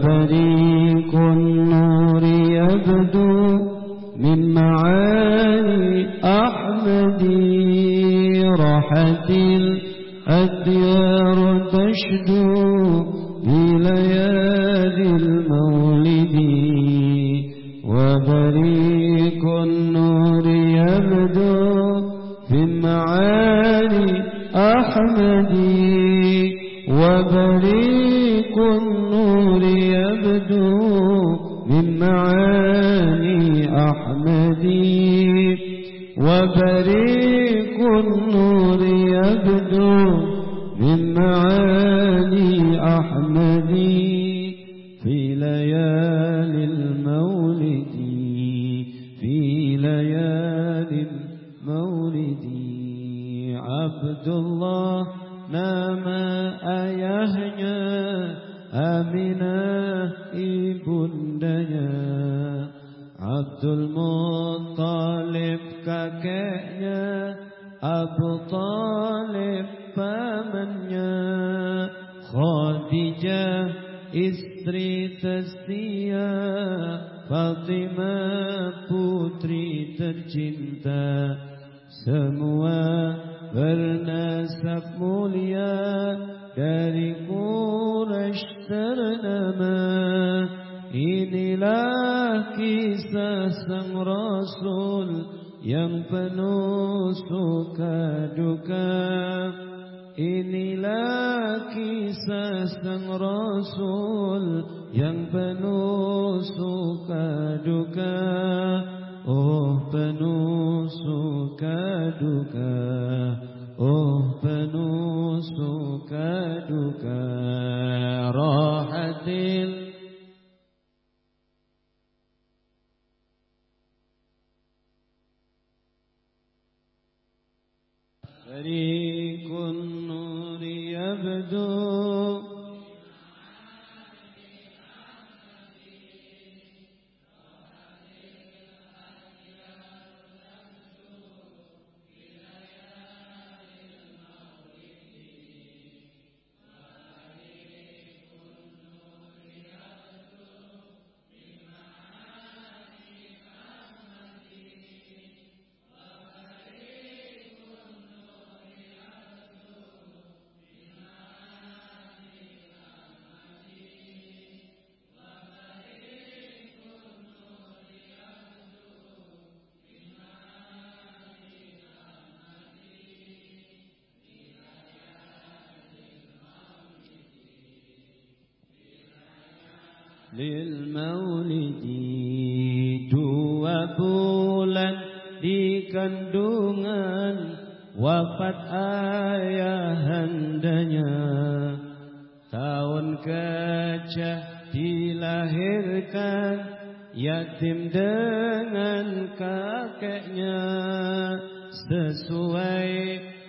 بری کو gajah dilahirkan Yatim dengan kakeknya. Sesuai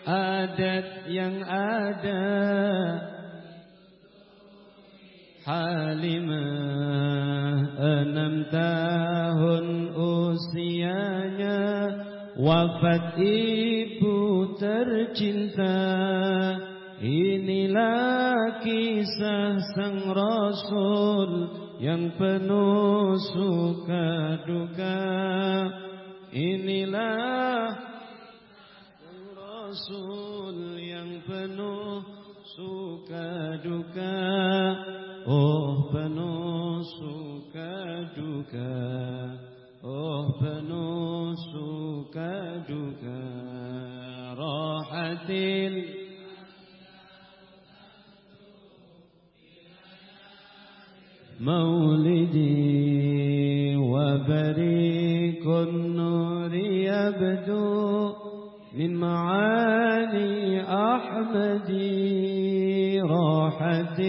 adat yang ada. Halimah enam tahun usianya. Wafat ibu tercinta. Inilah kisah sang Rasul yang penuh suka duka. Inilah sang Rasul yang penuh suka duka. Oh penuh suka duka. Oh penuh suka duka. Rahatil مولدي وبريق النور يبدو من معاني أحمدي راحة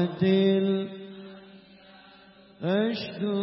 عدل أشدو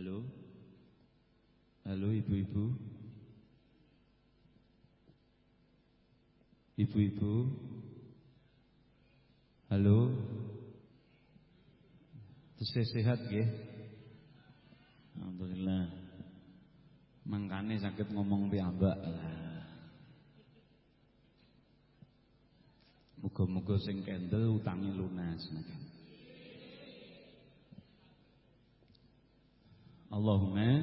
Halo Halo ibu-ibu Ibu-ibu Halo Tesih sehat nggih. Alhamdulillah. Mangkane sakit ngomong piyambak. Muga-muga sing kendel utangi lunas. Allahumma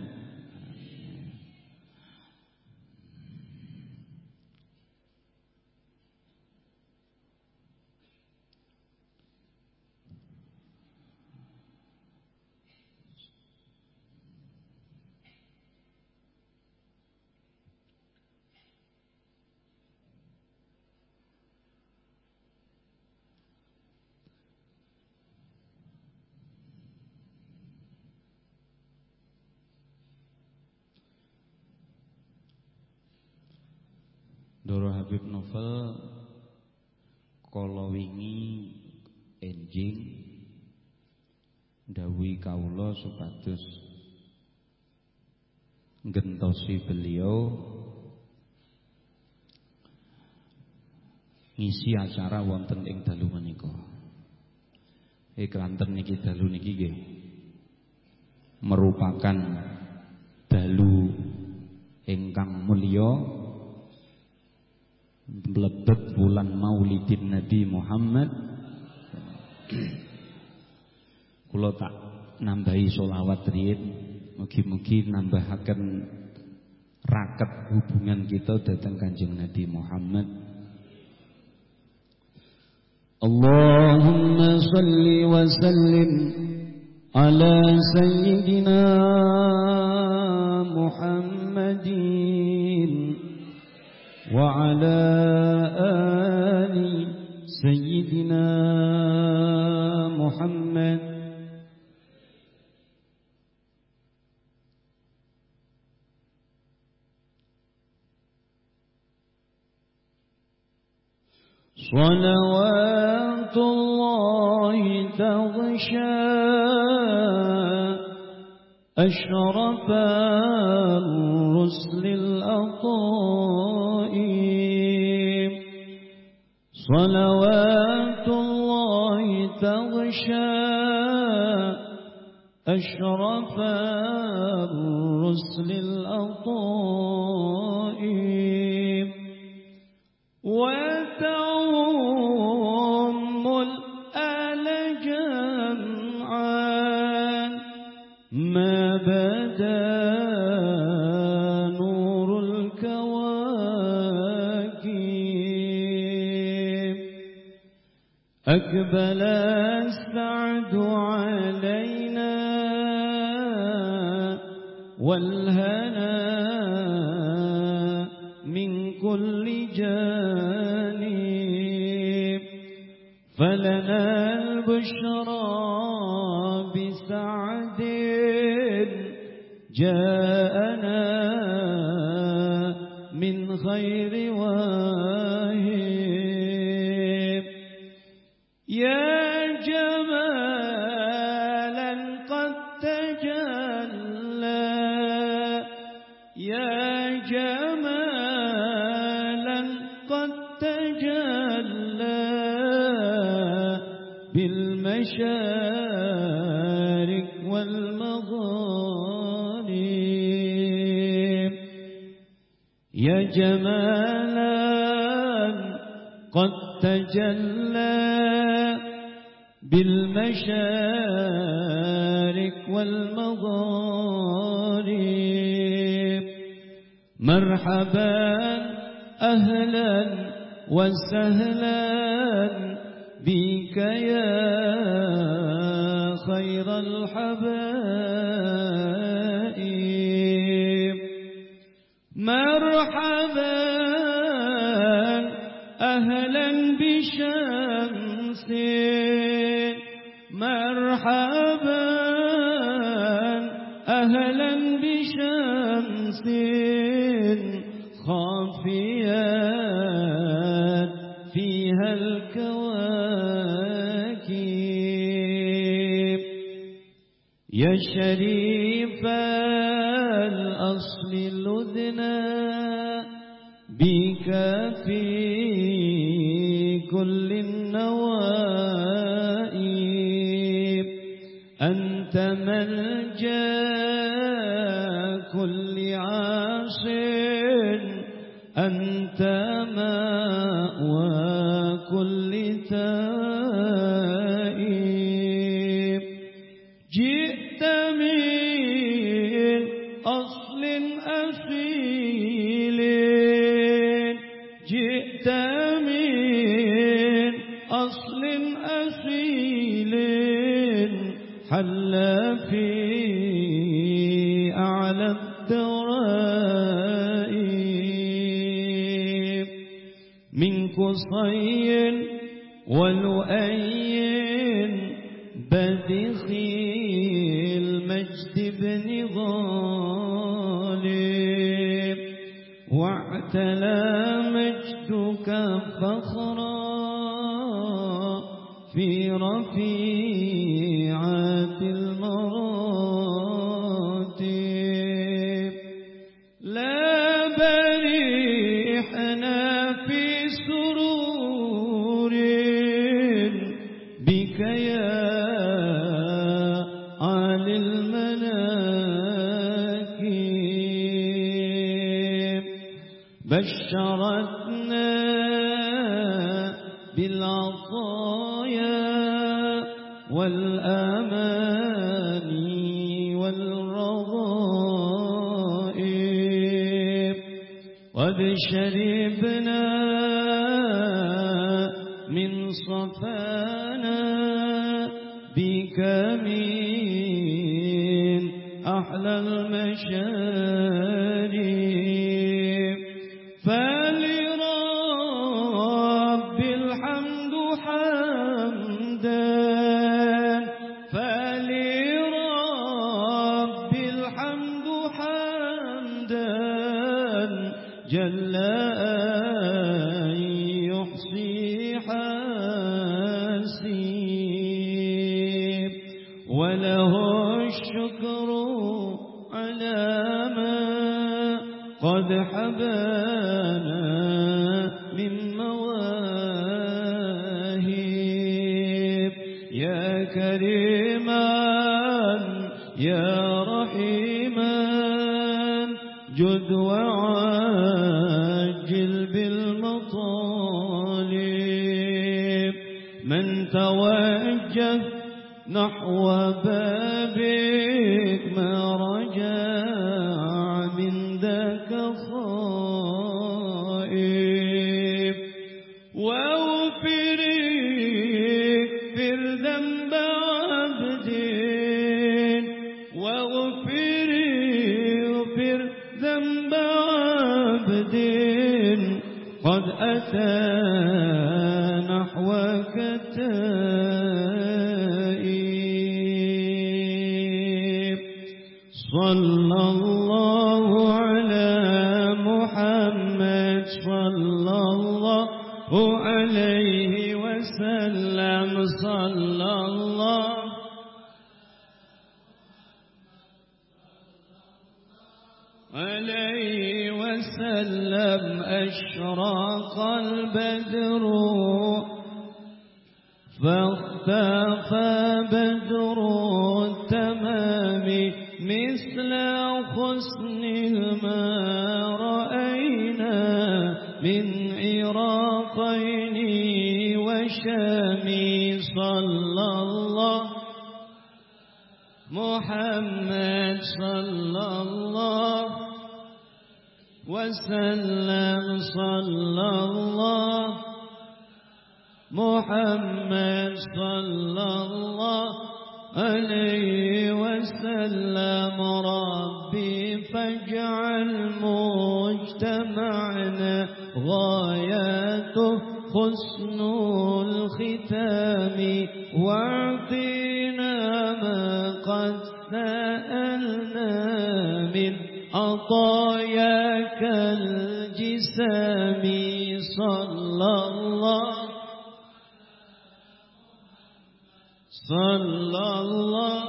supados gentosi beliau ngisi acara wonten ing dalu menika. Eh kranten niki dalu niki nggih merupakan dalu ingkang mulya mlebet bulan Maulidin Nabi Muhammad kula tak nambahi solawat riyin mugi-mugi nambahaken raket hubungan kita datang kanjeng Nabi Muhammad. Allahumma salli wa sallim ala sayyidina Muhammadin wa ala صلوات الله تغشى أشرف الرسل الأطائم صلوات الله تغشى أشرف الرسل الأطائم وتعم أقبل السعد علينا والهنا من كل جانب. فلنا البشرى تجلى بالمشارق والمغارب. مرحبا أهلا وسهلا بك يا خير الحبائب يجعل مجتمعنا غايته حسن الختام. وأعطينا ما قد سألنا من عطاياك الجسام. صلى الله صلى الله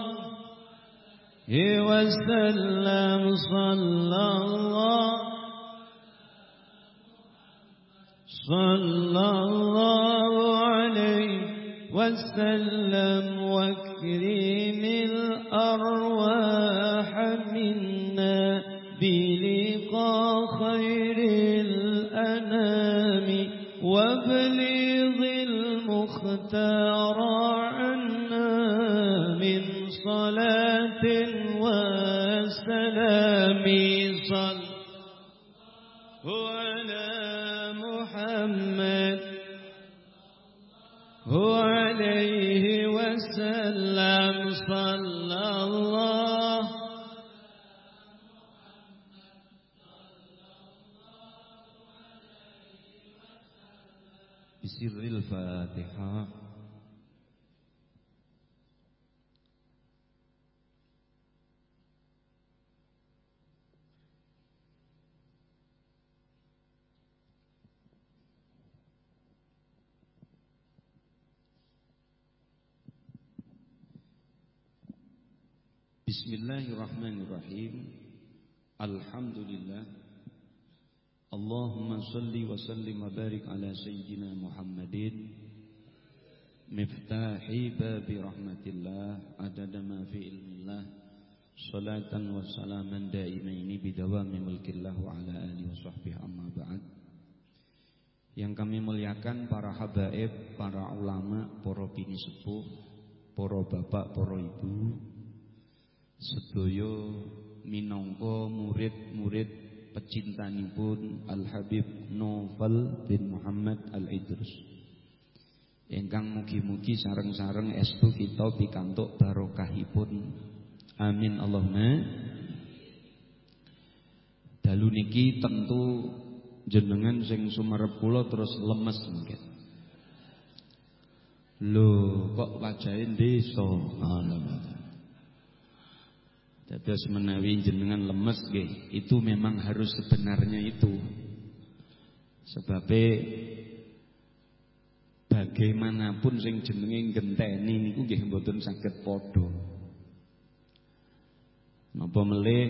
وسلم صلى الله صلى الله عليه وسلم وكرم الأرواح منا بلقاء خير الأنام وابلغ المختار سر الفاتحة. بسم الله الرحمن الرحيم. الحمد لله wa sallim wa barik ala Sayyidina Muhammadin. Miftahi babi rahmatillah Adada ma fi ilmillah. Salatan wa salaman daimaini bidawami mulkillah wa ala alihi wa sahbihi amma ba'd. Yang kami muliakan para habaib, para ulama, para bini sepuh, para bapak, para ibu. Sedaya minangka murid-murid pecintanipun Al Habib Novel bin Muhammad Al Idrus. Ingkang mugi-mugi sareng-sareng estu kita pikantuk barokahipun. Amin Allahumma. Dalu niki tentu jenengan sing sumerep kula terus lemes mungkin. Lho, kok wajahe desa? Alamak. Dados menawi jenengan lemes nggih, itu memang harus sebenarnya itu. Sebabe bagaimanapun sing jenenge genteni niku nggih mboten saged padha. Napa melih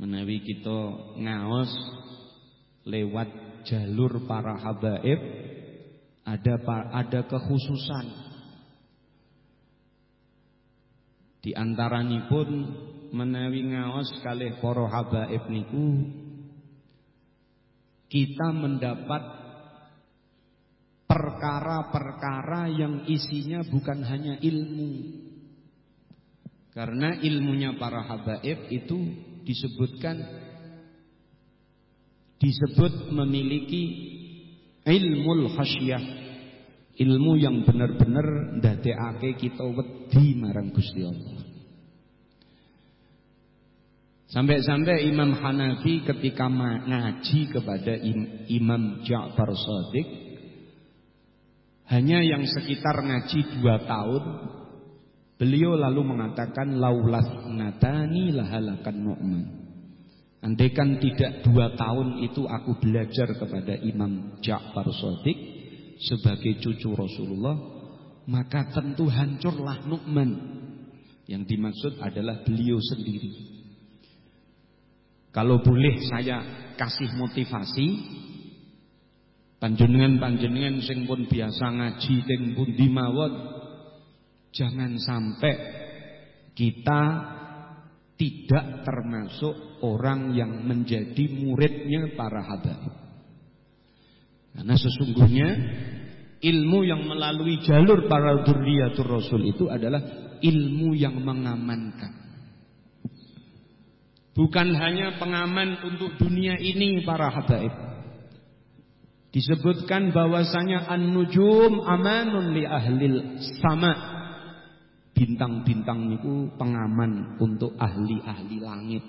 menawi kita ngaos lewat jalur para habaib ada ada kekhususan Di antaranipun menawi ngaos kalih para habaib niku kita mendapat perkara-perkara yang isinya bukan hanya ilmu. Karena ilmunya para habaib itu disebutkan disebut memiliki ilmu khasyah ilmu yang benar-benar ndadekake kita wedi marang Gusti Allah. Sampai-sampai Imam Hanafi ketika ngaji kepada Imam Ja'far Sadiq hanya yang sekitar ngaji dua tahun beliau lalu mengatakan laulas natani lahalakan nu'man andaikan tidak dua tahun itu aku belajar kepada Imam Ja'far Sadiq sebagai cucu Rasulullah, maka tentu hancurlah Nu'man. Yang dimaksud adalah beliau sendiri. Kalau boleh saya kasih motivasi, panjenengan-panjenengan sing pun biasa ngaji teng pundi mawon, jangan sampai kita tidak termasuk orang yang menjadi muridnya para habaib. Karena sesungguhnya ilmu yang melalui jalur para dzurriyyatur rasul itu adalah ilmu yang mengamankan. Bukan hanya pengaman untuk dunia ini para habaib. Disebutkan bahwasanya an-nujum amanun li ahlil sama. Bintang-bintang itu pengaman untuk ahli-ahli langit.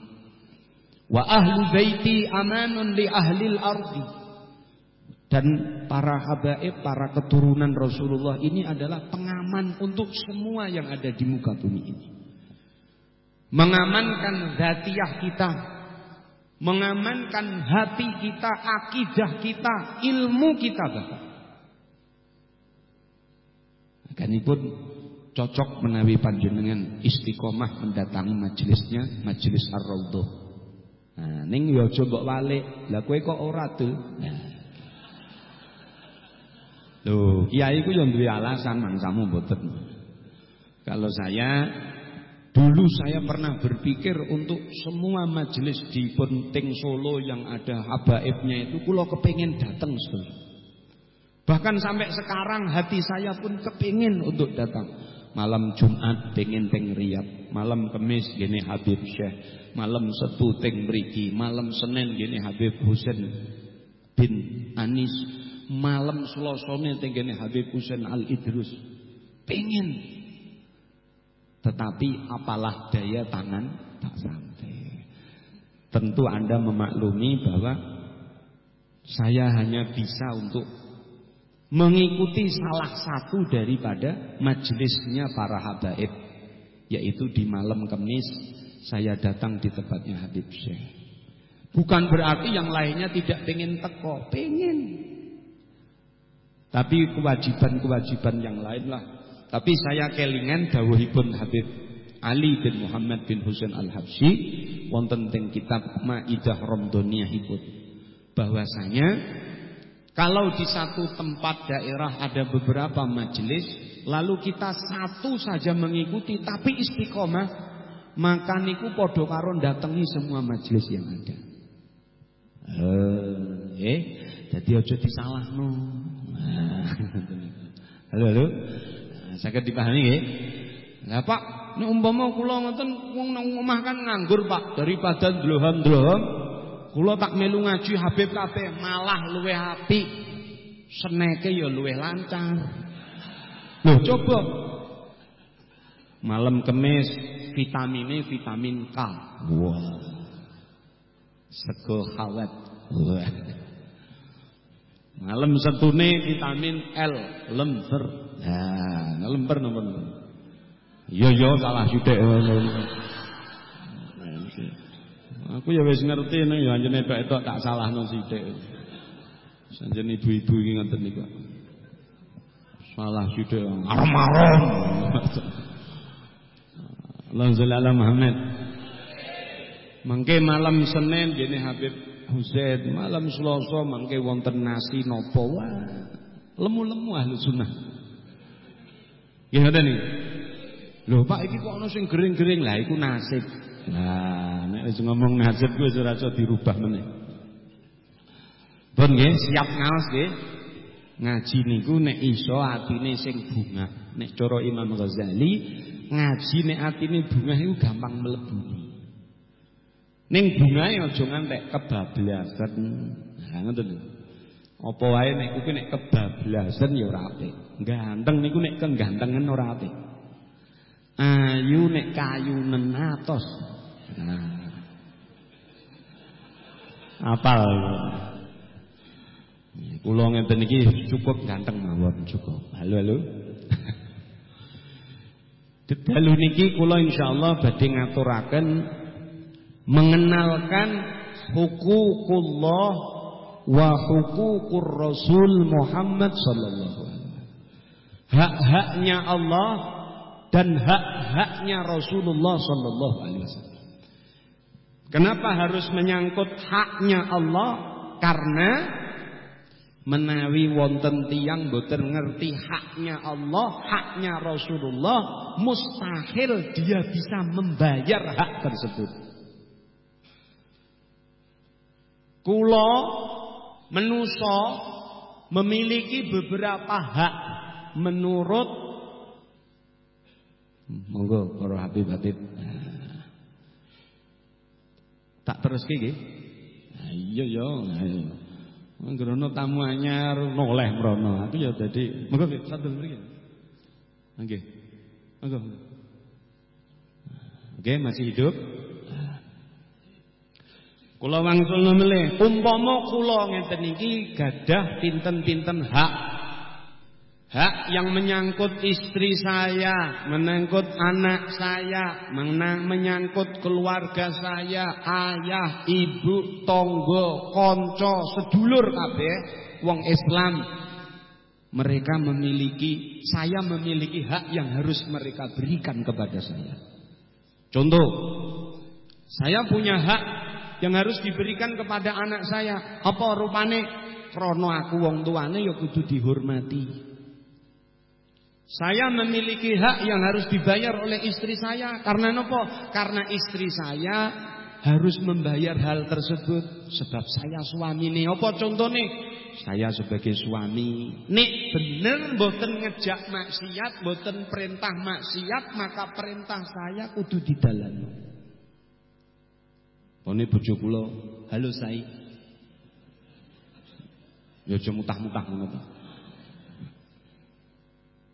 Wa ahli baiti amanun li ahlil ardi. Dan para habaib, para keturunan Rasulullah ini adalah pengaman untuk semua yang ada di muka bumi ini. Mengamankan zatiyah kita, mengamankan hati kita, akidah kita, ilmu kita bahkan. pun cocok menawi panjenengan istiqomah mendatangi majelisnya, majelis Ar-Raudhah. Nah, ning yo aja mbok walik. Lah kowe kok ora tuh? Nah. Loh, kiai ku yang duwe alasan mangsamu mboten. Kalau saya dulu saya pernah berpikir untuk semua majelis di Penting Solo yang ada habaibnya itu kula kepingin datang sekali. Bahkan sampai sekarang hati saya pun kepingin untuk datang. Malam Jumat pengen teng Riyad, malam Kamis gini Habib Syekh, malam Setu teng mriki, malam Senin gini Habib Husain bin Anis, malam Selasa teng gini Habib Husain Al Idrus. Pengen. Tetapi apalah daya tangan tak sampai. Tentu Anda memaklumi bahwa saya hanya bisa untuk mengikuti salah satu daripada majelisnya para habaib yaitu di malam Kamis saya datang di tempatnya Habib Syekh. Bukan berarti yang lainnya tidak pengen teko pengen. Tapi kewajiban-kewajiban yang lain lah tapi saya kelingan dawuhipun Habib Ali bin Muhammad bin Husain Al-Habsyi wonten teng kitab Maidah Ramdhaniyahipun bahwasanya kalau di satu tempat daerah ada beberapa majelis, lalu kita satu saja mengikuti tapi istiqomah, maka niku podo karon datangi semua majelis yang ada. Eh, eh jadi ojo disalahno. halo halo. Saya dipahami nggih? Lah Pak, nek umpama kula ngoten wong nang omah kan nganggur Pak, daripada ndloham-ndloham Kula tak melu ngaji Habib kabeh malah luwih apik. Seneke ya luwih lancar. Loh coba. Malam kemis vitamine vitamin K. Wah. Sego khawat. Wah. Malam setune vitamin L, lemper. Nah, lemper nomor. Yo yo salah sithik. Aku ya wis ngerti nek ya anjene tok-tok tak salahno sithik. Sanjen ibu-ibu iki ngoten niku. Salah sithik arem-arem. Allahumma Muhammad. Mangke malam Senin dene Habib Husain, malam Selasa mangke wonten nasi wae. Lemu-lemu ahli sunnah. Nggih ngoten niku. Lho Pak iki kok ana sing gering-gering lah iku nasib. Nah, nek wis ngomong nasib kuwi ora iso dirubah meneh. Pun nggih, siap ngaos nggih. Ngaji niku nek iso atine sing bunga. Nek cara Imam Ghazali, ngaji nek atine bunga iku gampang mlebu. Ning bungae aja ngantek kebablasan. Nah, ngoten lho. Apa wae nek kuwi nek kebablasan ya ora apik. Ganteng niku nek kegantengan ora apik. Ayu nek kayunen atos Nah. Apal. Kula ngeten iki cukup ganteng mawon cukup. Halo halo. Dalu niki kula insyaallah badhe ngaturaken mengenalkan hukukullah wa hukukur Rasul Muhammad sallallahu Hak-haknya Allah dan hak-haknya Rasulullah sallallahu alaihi wasallam. Kenapa harus menyangkut haknya Allah? Karena menawi wonten tiang boten ngerti haknya Allah, haknya Rasulullah, mustahil dia bisa membayar hak tersebut. Kulo menuso memiliki beberapa hak menurut monggo para Habib-habib Tak teruske nggih. Nah, iya ya. Ngrono tamu anyar noleh mrono. Aku ya dadi monggo satu mriki. Nggih. Monggo. Oke, masih hidup. Kula wangsul melih, umpama kula ngeten iki gadah pinten-pinten hak Hak yang menyangkut istri saya, menyangkut anak saya, menyangkut keluarga saya, ayah, ibu, tonggo, konco, sedulur kabeh wong Islam. Mereka memiliki, saya memiliki hak yang harus mereka berikan kepada saya. Contoh, saya punya hak yang harus diberikan kepada anak saya. Apa rupane krana aku wong tuane ya kudu dihormati. Saya memiliki hak yang harus dibayar oleh istri saya. Karena nopo? Karena istri saya harus membayar hal tersebut. Sebab saya suami nih. Apa contoh nih? Saya sebagai suami. Nih bener boten ngejak maksiat. Boten perintah maksiat. Maka perintah saya kudu di dalam. Ini bojo kula, halo saya. Ya aja mutah-mutah ngono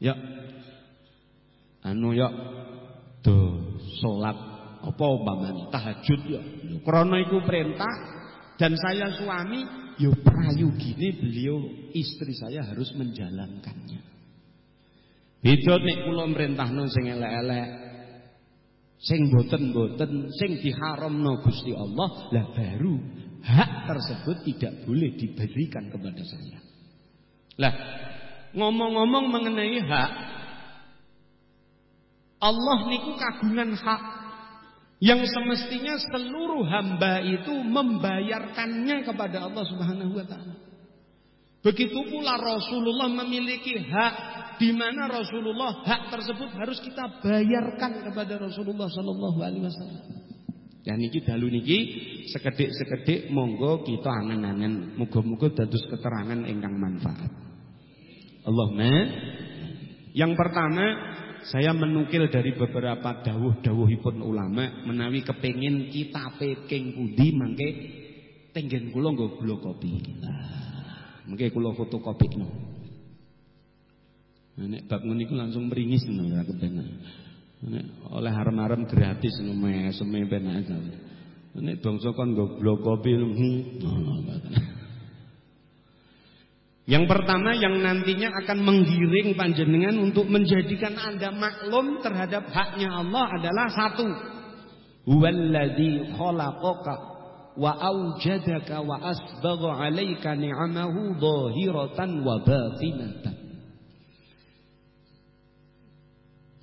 Ya. Anu ya do salat apa umpamane tahajud ya. Krana iku perintah dan saya suami ya prayu gini beliau istri saya harus menjalankannya. Beda nek kula mrentahno sing elek-elek sing boten-boten sing diharamno Gusti Allah lah baru hak tersebut tidak boleh diberikan kepada saya. Lah ngomong-ngomong mengenai hak Allah niku kagungan hak yang semestinya seluruh hamba itu membayarkannya kepada Allah Subhanahu wa taala. Begitu pula Rasulullah memiliki hak di mana Rasulullah hak tersebut harus kita bayarkan kepada Rasulullah sallallahu alaihi wasallam. Dan niki dalu niki sekedhik-sekedhik monggo kita angen-angen muga-muga dados keterangan ingkang manfaat. Allahumma yang pertama saya menukil dari beberapa dawuh-dawuhipun ulama menawi kepengin kita peking pundi mangke tenggen kula nggo gula kopi. Nah, mengke kula fotokopikno. Nah, nek bab niku langsung meringis ngono ya kepenak. Nek oleh harem-harem gratis ngono meseme penak. Nek bangsa kon nggo gula kopi. Yang pertama yang nantinya akan menggiring panjenengan untuk menjadikan Anda maklum terhadap haknya Allah adalah satu.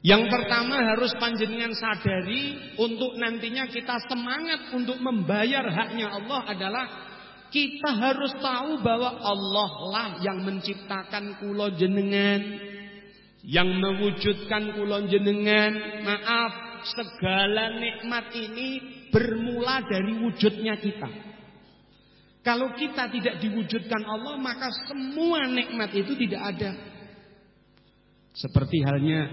Yang pertama harus panjenengan sadari untuk nantinya kita semangat untuk membayar haknya Allah adalah kita harus tahu bahwa Allah lah yang menciptakan kulo jenengan, yang mewujudkan kulo jenengan. Maaf, segala nikmat ini bermula dari wujudnya kita. Kalau kita tidak diwujudkan Allah, maka semua nikmat itu tidak ada. Seperti halnya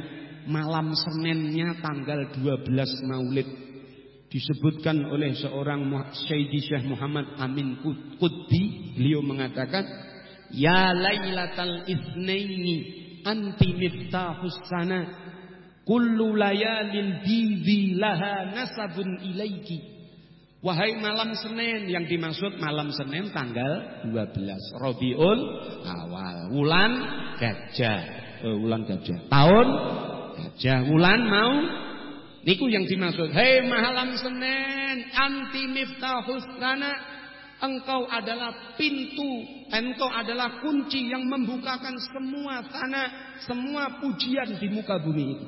malam Seninnya tanggal 12 Maulid disebutkan oleh seorang Sayyidi Syekh Muhammad Amin Quddi beliau mengatakan ya lailatal itsnaini anti miftahus sana kullu layalin bidhi laha nasabun ilaiki. Wahai malam Senin yang dimaksud malam Senin tanggal 12 Rabiul awal. Wulan gajah. Eh, wulan gajah. Tahun gajah. Wulan mau Niku yang dimaksud. Hei malam Senin, anti miftahus. Engkau adalah pintu, engkau adalah kunci yang membukakan semua tanah, semua pujian di muka bumi itu.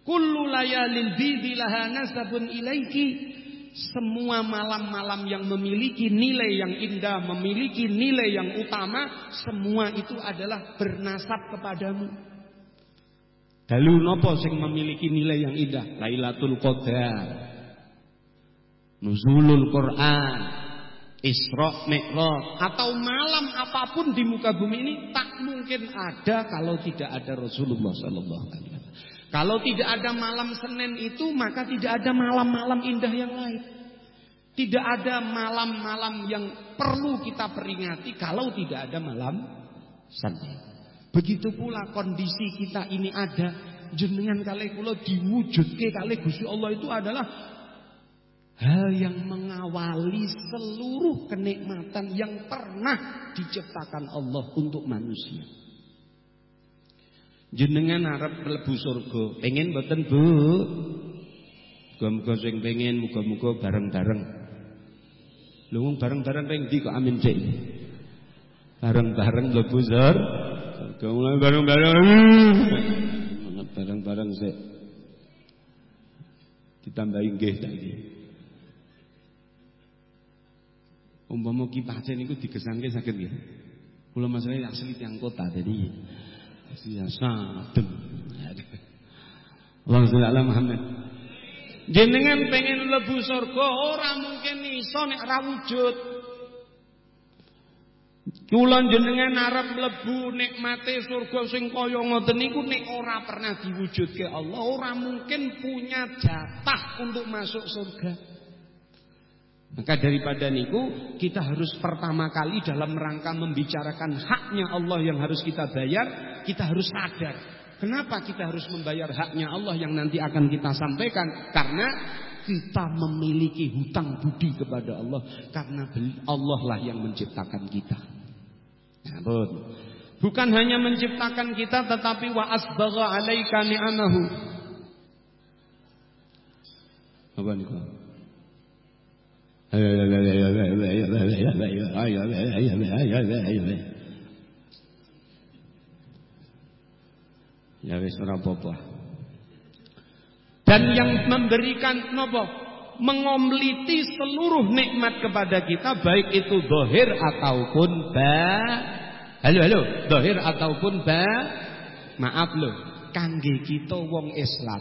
Kullu layalin bidilaha nasabun ilaiki. Semua malam-malam yang memiliki nilai yang indah, memiliki nilai yang utama, semua itu adalah bernasab kepadamu. Dalu nopo sing memiliki nilai yang indah? Lailatul Qadar. Nuzulul Quran. Isra Mi'raj atau malam apa pun di muka bumi ini tak mungkin ada kalau tidak ada Rasulullah sallallahu alaihi wasallam. Kalau tidak ada malam Senin itu maka tidak ada malam-malam indah yang lain. Tidak ada malam-malam yang perlu kita peringati kalau tidak ada malam Senin. Begitu pula kondisi kita ini ada jenengan kali kula diwujudke kali Gusti Allah itu adalah hal yang mengawali seluruh kenikmatan yang pernah diciptakan Allah untuk manusia. Jenengan harap mlebu surga, pengen boten Bu? Muga-muga sing pengen muga-muga bareng-bareng. Lho bareng-bareng ring ndi kok amin cek. Bareng-bareng mlebu surga. Mulai bareng-bareng. Bareng-bareng sih. Ditambahi nggih saiki. Umpama kipase niku digesangke saged nggih. Kula masalahnya asli yang kota jadi asli yang sadem. Allahumma sholli ala Muhammad. Jenengan pengen lebu surga ora mungkin iso nek ora wujud. Kula jenengan arep mlebu nikmate surga sing kaya ngoten niku nek ora pernah diwujudke Allah, ora mungkin punya jatah untuk masuk surga. Maka daripada niku kita harus pertama kali dalam rangka membicarakan haknya Allah yang harus kita bayar, kita harus sadar Kenapa kita harus membayar haknya Allah yang nanti akan kita sampaikan? Karena kita memiliki hutang budi kepada Allah karena Allah lah yang menciptakan kita. Ya, Bukan hanya menciptakan kita tetapi wa asbagha 'alaika ni'amahu. Apa nih kok? Ya wis ora apa-apa. Dan yang memberikan nopo mengomliti seluruh nikmat kepada kita baik itu dohir ataupun ba halo halo dohir ataupun ba maaf loh kangge kita wong Islam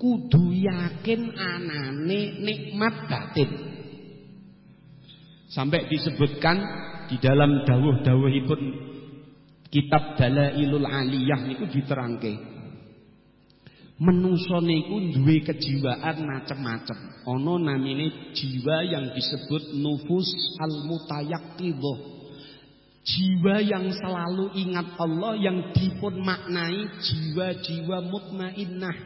kudu yakin anane nikmat batin sampai disebutkan di dalam dawuh-dawuhipun Kitab Dalailul Aliyah niku diterangke. Menungso niku duwe kejiwaan macem-macem. Ana namine jiwa yang disebut nufus al-mutayaqqidhah. Jiwa yang selalu ingat Allah yang dipun maknai jiwa-jiwa mutmainnah.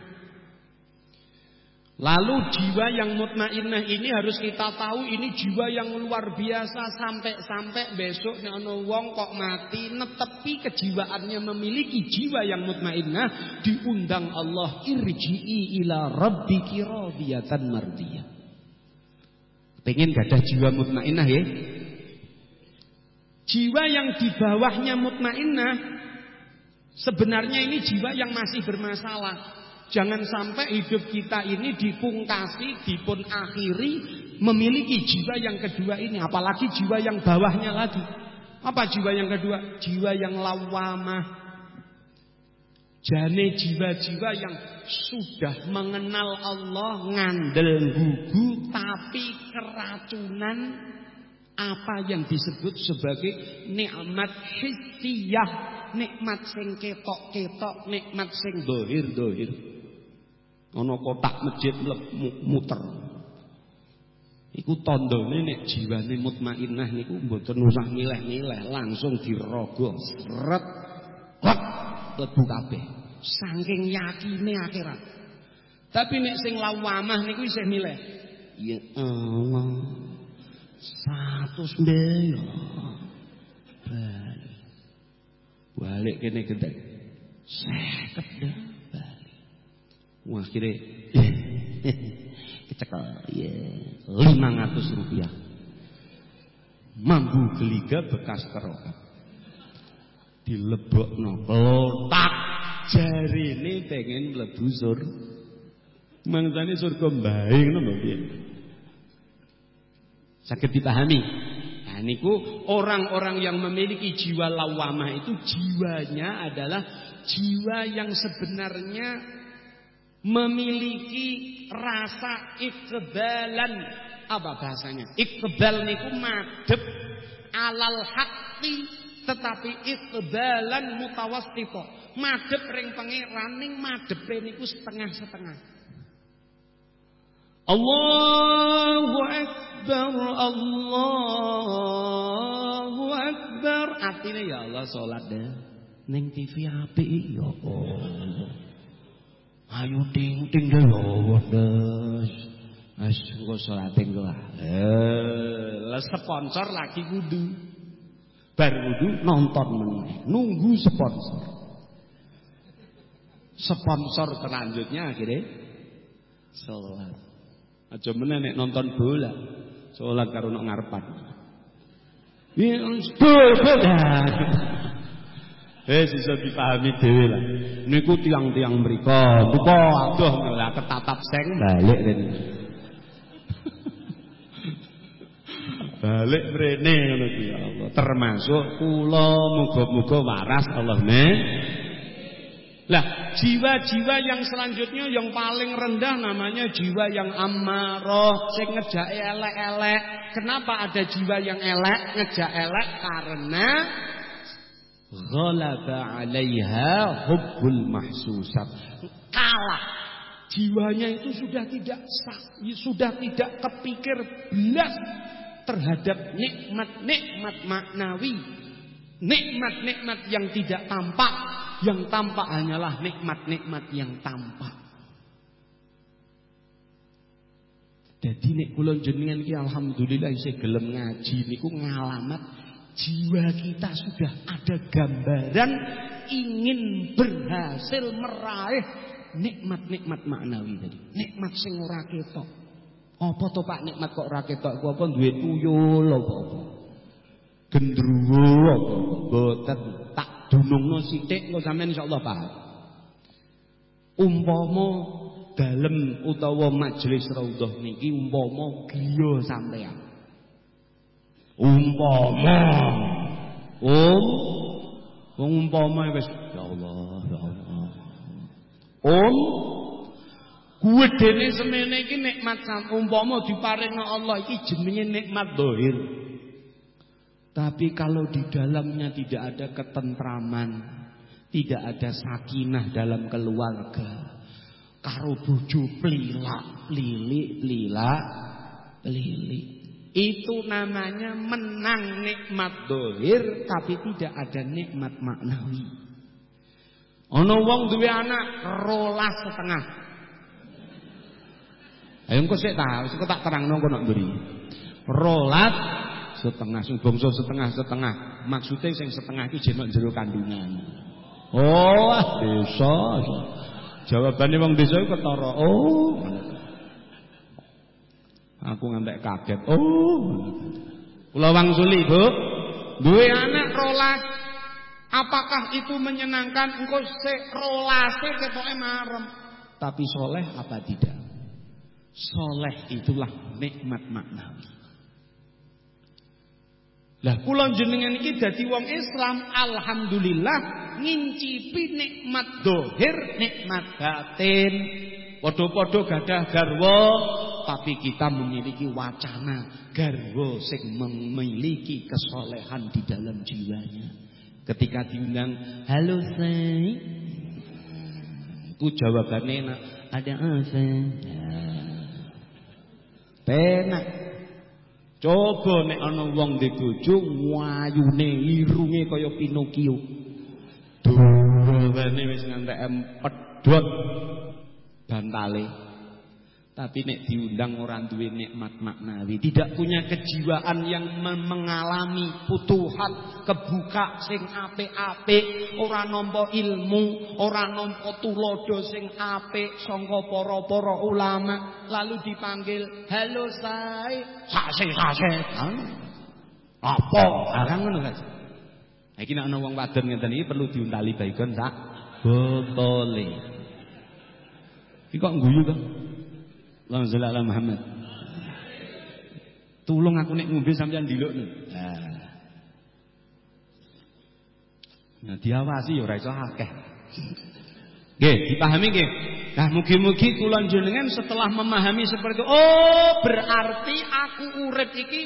Lalu jiwa yang mutmainnah ini harus kita tahu ini jiwa yang luar biasa sampai-sampai besok ana wong kok mati netepi kejiwaannya memiliki jiwa yang mutmainnah diundang Allah irji'i ila rabbiki radiyatan mardiyah. Pengen gak ada jiwa mutmainnah ya? Jiwa yang di bawahnya mutmainnah sebenarnya ini jiwa yang masih bermasalah. Jangan sampai hidup kita ini dipungkasi, dipun akhiri memiliki jiwa yang kedua ini, apalagi jiwa yang bawahnya lagi. Apa jiwa yang kedua? Jiwa yang lawamah. Jane jiwa-jiwa yang sudah mengenal Allah ngandel gugu tapi keracunan apa yang disebut sebagai nikmat hissiyah, nikmat sing ketok-ketok, nikmat sing dohir-dohir. Ana kotak masjid muter. Iku tandane nek jiwane mutmainnah niku mboten usah milih-milih, langsung dirogo sret klek lebu kabeh. Saking yakine akhirat. Tapi nek sing lawamah niku isih milih. Ya Allah. Satu mbek. Balik. Balik kene gede. Seket deh. Wah akhirnya kecekel. Ya lima ratus rupiah. Mambu geliga bekas kerokat dilebok no lotak jari ini pengen mlebu sur. Mangsane surga baik no sakit dipahami? Nah niku orang-orang yang memiliki jiwa lawamah itu jiwanya adalah jiwa yang sebenarnya memiliki rasa ikbalan apa bahasanya? Ikbal niku madep alal hakti tetapi ikbalan mutawassito madep ring pangeran ning madepe niku setengah-setengah. Allahu akbar Allahu akbar artinya ya Allah salat deh ning TV apik ya Allah Ayo ting ting ge wes. Wis engko salate engko Eh, sponsor lagi wudu. Bar wudu nonton meneh, nunggu sponsor. Sponsor selanjutnya akhirnya salat. Aja meneh nonton bola. Salat karo nok ngarepan. Ya, bola. Eh bisa dipahami dhewe lah. Niku tiang-tiang mriku, buka aduh lah ketatap seng balik rene. balik mrene ngono ya Allah. Termasuk kula muga-muga waras Allah ne. Lah, jiwa-jiwa yang selanjutnya yang paling rendah namanya jiwa yang amarah, sing ngejak elek-elek. Kenapa ada jiwa yang elek, ngejak elek? Karena ghalaba 'alaiha hubbul mahsusat. Kalah. Jiwanya itu sudah tidak sah, sudah tidak kepikir belas terhadap nikmat-nikmat maknawi. Nikmat-nikmat yang tidak tampak, yang tampak hanyalah nikmat-nikmat yang tampak. Jadi nek kula jenengan ki alhamdulillah isih gelem ngaji niku ngalamat jiwa kita sudah ada gambaran ingin berhasil meraih nikmat-nikmat maknawi tadi. Nikmat sing ora ketok. Apa to Pak nikmat kok ora ketok ku apa duwe tuyul apa apa. Gendruwo apa boten dunungno sithik kok sampean insyaallah paham. Umpama dalem utawa majelis raudhah niki umpama griya sampean. Umpama um wong umpama wis ya Allah ya Allah. Um Gedene semene iki nikmat umpama diparingna Allah iki jenenge nikmat dohir. Tapi kalau di dalamnya tidak ada ketentraman, tidak ada sakinah dalam keluarga, karo bojo plilak, plilik, plilak, plilik. Itu namanya menang nikmat dohir tapi tidak ada nikmat maknawi. Ono wong duwe anak rolas setengah. Ayo engko sik ta, tak terangno kono mburi. Rolat setengah sing bangsa setengah-setengah. Maksude sing setengah iki jenok jero kandungan. Oh, desa. Jawabane wong desa iku ketara. Oh. Aku ngantek kaget. Oh. Kula wangsuli, Bu. Duwe anak rolas. Apakah itu menyenangkan? Engko sik rolase ketoke marem. Tapi soleh apa tidak? Soleh itulah nikmat maknawi. Lah kula jenengan iki dadi wong Islam alhamdulillah ngincipi nikmat dohir, nikmat batin. Padha-padha gadah garwa tapi kita memiliki wacana garwa sing memiliki kesolehan di dalam jiwanya. Ketika diundang, "Halo, Say." Itu jawabannya enak. Ada apa? Penak. Coba nek ana wong di bojo wayune irunge kaya Pinocchio. Dawane wis ngantek empedhot bantale. Tapi nek diundang orang duwe nikmat maknawi, tidak punya kejiwaan yang mengalami putuhan, kebuka sing apik-apik, ora nampa ilmu, ora nampa tulodo sing apik sangka para-para ulama, lalu dipanggil, "Halo say." Sase-sase. Apa? Arang ngono kan. Iki nek ana wong wadon ngeten iki perlu diuntali baygon sak botole. Iki kok guyu to? Allahumma sholli ala Muhammad. Tulung aku nek ngombe sampean ndilukno. Nah. Nah diawasi ya ora iso akeh. Nggih, dipahami nggih. Nah, mugi-mugi kula jenengan setelah memahami seperti itu, oh berarti aku urip iki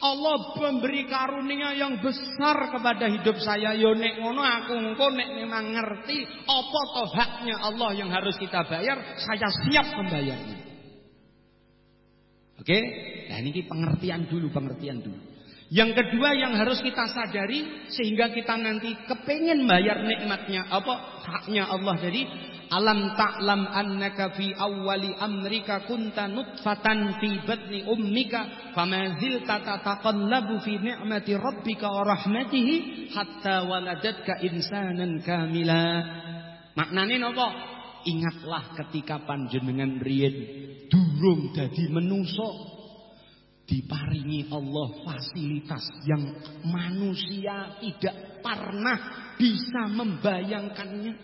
Allah memberi karunia yang besar kepada hidup saya. Yo nek ngono aku engko nek memang ngerti apa toh haknya Allah yang harus kita bayar, saya siap membayarnya. Oke, nah ini pengertian dulu, pengertian dulu. Yang kedua yang harus kita sadari sehingga kita nanti kepengen bayar nikmatnya apa? Haknya Allah. Jadi alam ta'lam annaka fi awwali amrika kunta nutfatan fi batni ummika fama zilta tataqallabu fi ni'mati rabbika wa rahmatihi hatta waladatka insanan kamila. Maknane napa ingatlah ketika panjenengan riyen durung dadi menusa diparingi Allah fasilitas yang manusia tidak pernah bisa membayangkannya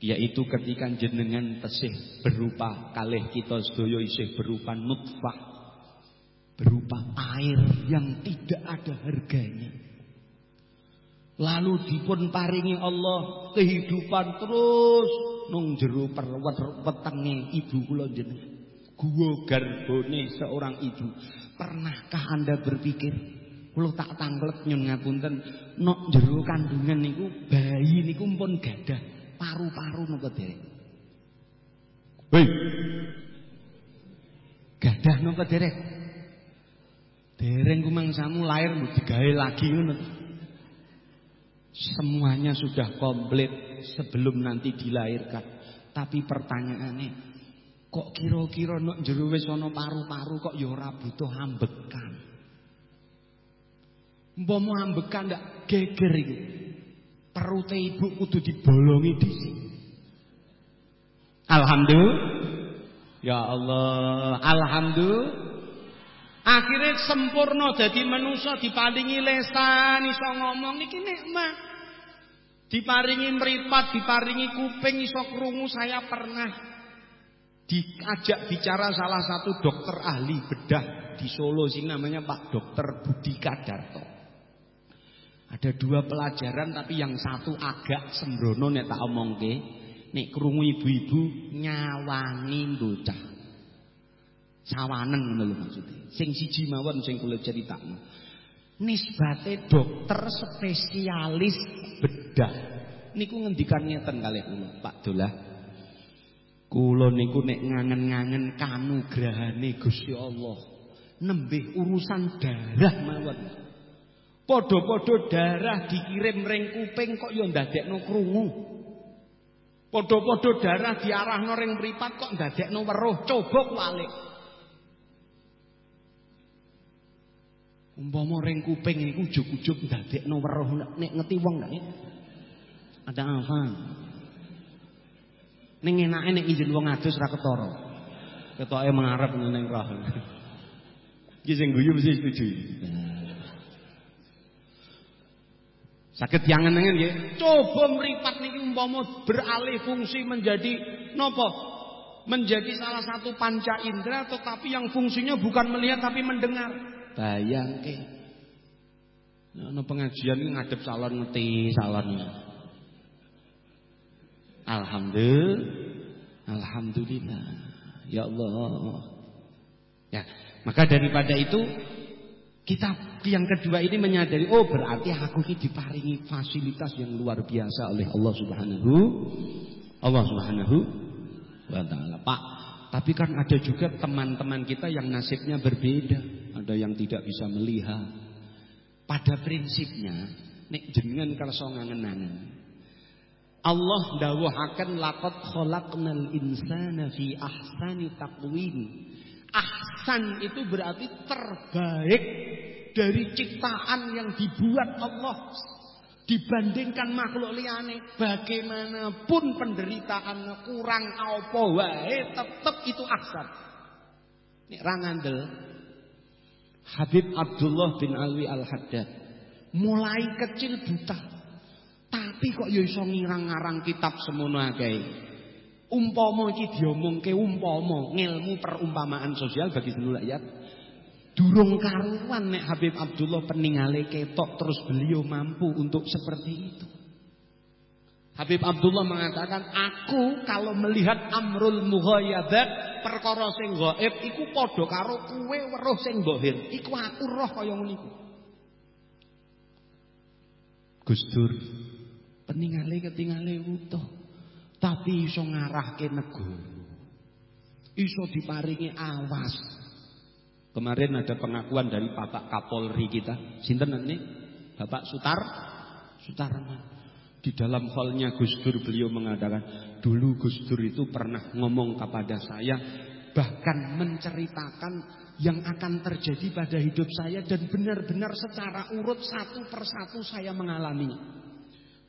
yaitu ketika jenengan tesih berupa kalih kita sedaya isih berupa nutfah berupa air yang tidak ada harganya. Lalu dipun paringi Allah kehidupan terus nung jero perwet wetenge ibu kula jenengan. Gua garbone seorang ibu. Pernahkah Anda berpikir kula tak tanglet nyun ngapunten nok jero kandungan niku bayi niku pun gadah paru-paru napa derek? Hei. Gadah napa derek? Dereng kumangsamu lahir mbok digawe lagi ngono. Semuanya sudah komplit sebelum nanti dilahirkan. Tapi pertanyaannya, kok kira-kira nek jero ana paru-paru kok ya ora butuh ambekan. Umpama ambekan ndak geger iki. Perute ibu kudu dibolongi dhisik. Alhamdulillah. Ya Allah, alhamdulillah. Akhirnya sempurna jadi manusia diparingi lesan iso ngomong niki nikmat. Diparingi meripat, diparingi kuping iso krungu saya pernah diajak bicara salah satu dokter ahli bedah di Solo sih namanya Pak Dokter Budi Kadarto. Ada dua pelajaran tapi yang satu agak sembrono nek tak omongke. Nek krungu ibu-ibu nyawangi bocah. Sawaneng ngono lho maksude. Sing siji mawon sing kula critakno. Nisbate dokter spesialis bedah. Niku ngendikan ngeten kalih kula, Pak Dolah. Kula niku nek ngangen-ngangen kanugrahane Gusti Allah, nembih urusan darah mawon. Padha-padha darah dikirim ring kuping kok ya ndadekno krungu. Padha-padha darah diarahno ring mripat kok ndadekno weruh. Coba kualik. Umpama ring kuping niku ujug-ujug ndadekno weruh nek ngeti wong nek ada apa? Ning enake nek izin wong adus ra ketara. Ketoke mengarep ning roh. Iki sing guyu mesti setuju. Sakit yang nengen nggih. Coba meripat niki umpama beralih fungsi menjadi nopo? Menjadi salah satu panca indera tetapi yang fungsinya bukan melihat tapi mendengar. Bayangke. Ana pengajian iki ngadep salon ngeti salonnya. Alhamdulillah. Alhamdulillah. Ya Allah. Ya, maka daripada itu kita yang kedua ini menyadari oh berarti aku ini diparingi fasilitas yang luar biasa oleh Allah Subhanahu Allah Subhanahu wa taala. Pak, tapi kan ada juga teman-teman kita yang nasibnya berbeda. Ada yang tidak bisa melihat. Pada prinsipnya, nek jenengan kersa ngangen-angen. Allah dawuhaken laqad khalaqnal insana fi ahsani taqwim. Ahsan itu berarti terbaik dari ciptaan yang dibuat Allah dibandingkan makhluk liane bagaimanapun penderitaan kurang apa wae tetep itu ahsan nek ra ngandel Habib Abdullah bin Alwi Al-Haddad. Mulai kecil buta. Tapi kok ya iso ngirang-ngarang kitab semono akeh. Umpama iki diomongke umpama ngilmu perumpamaan sosial bagi seluruh rakyat. Durung karuan nek Habib Abdullah peningale ketok terus beliau mampu untuk seperti itu. Habib Abdullah mengatakan, aku kalau melihat amrul mughayabat perkara sing gaib iku padha karo kuwe weruh sing zahir. Iku aku roh kaya ngono iku. Gus Dur peningale ketingale utuh, tapi iso ngarahke negara. Iso diparingi awas, Kemarin ada pengakuan dari Bapak Kapolri kita. Sinten ini? Bapak Sutar Sutarman. Di dalam hallnya Gus Dur beliau mengatakan, dulu Gus Dur itu pernah ngomong kepada saya, bahkan menceritakan yang akan terjadi pada hidup saya dan benar-benar secara urut satu persatu saya mengalaminya.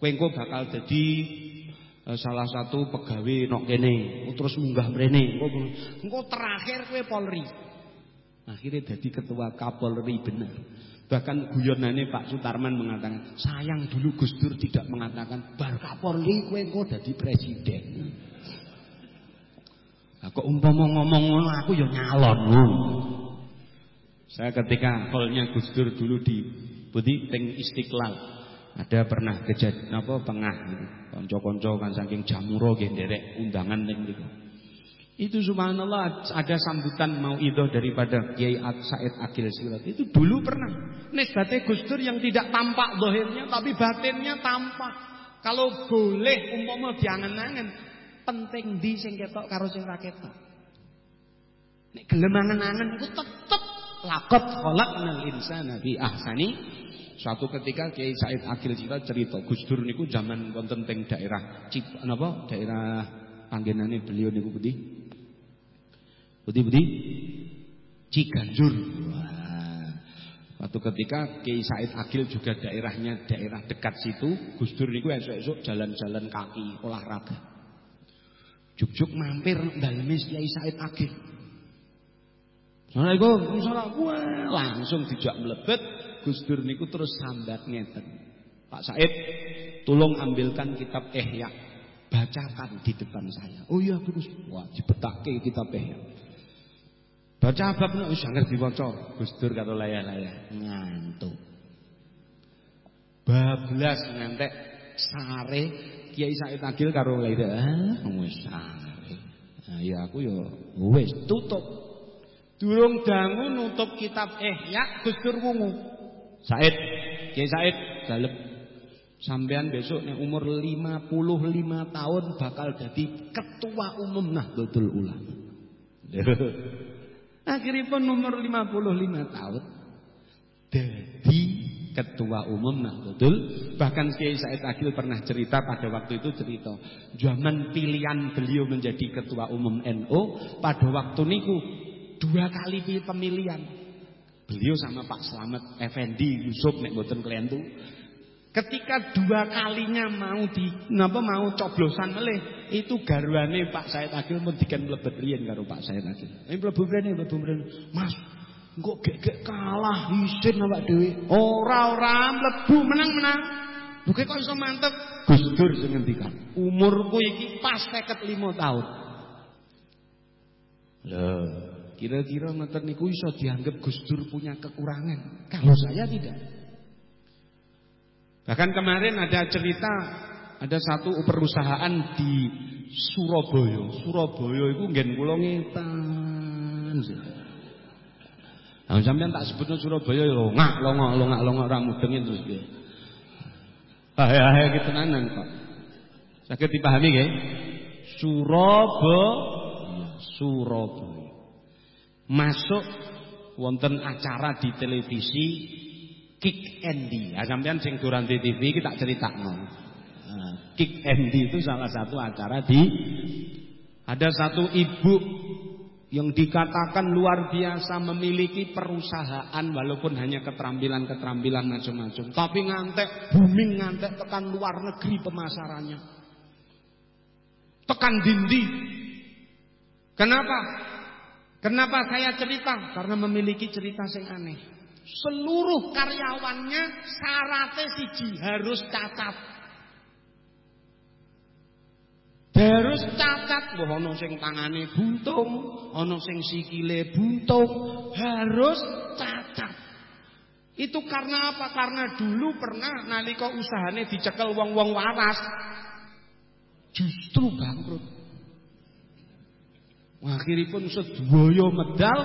Kue bakal jadi eh, salah satu pegawai nok kene, terus munggah mrene. Engko terakhir kue Polri. Akhirnya jadi ketua Kapolri benar. Bahkan guyonane Pak Sutarman mengatakan, sayang dulu Gus Dur tidak mengatakan bar Kapolri kowe engko dadi presiden. Nah, kok umpama ngomong ngono aku ya nyalon. Saya ketika holnya Gus Dur dulu di Budi Teng Istiqlal ada pernah kejadian apa pengah gitu. Konco-konco kan saking jamuro nderek undangan ning niku. Itu subhanallah ada sambutan mau itu daripada Kiai Said Akil Sirat. Itu dulu pernah. Nisbate Gus Dur yang tidak tampak dohirnya tapi batinnya tampak. Kalau boleh umpama diangen-angen penting di sing ketok karo sing ra ketok. Nek gelem angen-angen iku tetep lakot khalaqnal insana fi ahsani Suatu ketika Kiai Said Akil Cita cerita Gus Dur niku zaman wonten teng daerah Cip napa daerah panggenane beliau niku putih. Putih-putih Ciganjur. Wah. Suatu ketika Kiai Said Akil juga daerahnya daerah dekat situ, Gus Dur niku esuk-esuk jalan-jalan kaki olahraga. Juk-juk mampir daleme Kiai Said Akil. Assalamualaikum, Wah, langsung dijak melebet Gus Dur niku terus sambat ngeten. Pak Said, tolong ambilkan kitab Ihya. Bacakan di depan saya. Oh iya Gus. Wah, dibetake kitab Ihya. Baca bab nek wis ngerti diwaca. Gus Dur karo layah-layah ngantuk. Bablas ngantek sare Kiai Said Agil karo layah. Ah, wis sare. Nah, ya aku ya wis tutup. Durung dangu nutup kitab Ihya Gus Dur wungu. Said, Kiai Said dalem sampean besok nek umur 55 tahun bakal jadi ketua umum Nahdlatul Ulama. Akhirnya pun umur 55 tahun jadi ketua umum Nahdlatul bahkan Kiai Said Agil pernah cerita pada waktu itu cerita zaman pilihan beliau menjadi ketua umum NU pada waktu niku dua kali pemilihan Beliau sama Pak Slamet Effendi Yusuf nek mboten klientu. Ketika dua kalinya mau di napa mau coblosan melih, itu garwane Pak Said Agil pun diken mlebet riyen karo Pak Said Agil. Ini mlebu mrene mlebu mrene. Mas, kok gek kalah isin awak dhewe. Ora ora mlebu menang-menang. Lho kok iso mantep? Gus Dur sing ngendikan. Umurku iki pas 55 tahun. Loh, Kira-kira ngoten niku iso dianggap Gus Dur punya kekurangan. Kalau saya tidak. Bahkan kemarin ada cerita ada satu perusahaan di Surabaya. Surabaya itu nggen kula ngetan. Nah, sampean tak sebutno Surabaya ya longak longok longak longok ora mudeng terus piye. Ahe-ahe tenanan kok. Sakit dipahami nggih? Surabaya Surabaya masuk wonten acara di televisi Kick Andy. Ya sampean sing durang di TV kita ceritakno. Nah, Kick Andy itu salah satu acara di ada satu ibu yang dikatakan luar biasa memiliki perusahaan walaupun hanya keterampilan-keterampilan macam-macam tapi ngantek booming ngantek tekan luar negeri pemasarannya tekan dindi kenapa Kenapa saya cerita? Karena memiliki cerita yang aneh. Seluruh karyawannya syaratnya siji harus cacat. Harus cacat, mbah ana sing tangane buntung, ana sing sikile buntung, harus cacat. Itu karena apa? Karena dulu pernah nalika usahane dicekel wong-wong waras justru bangkrut. Akhiripun sedaya medal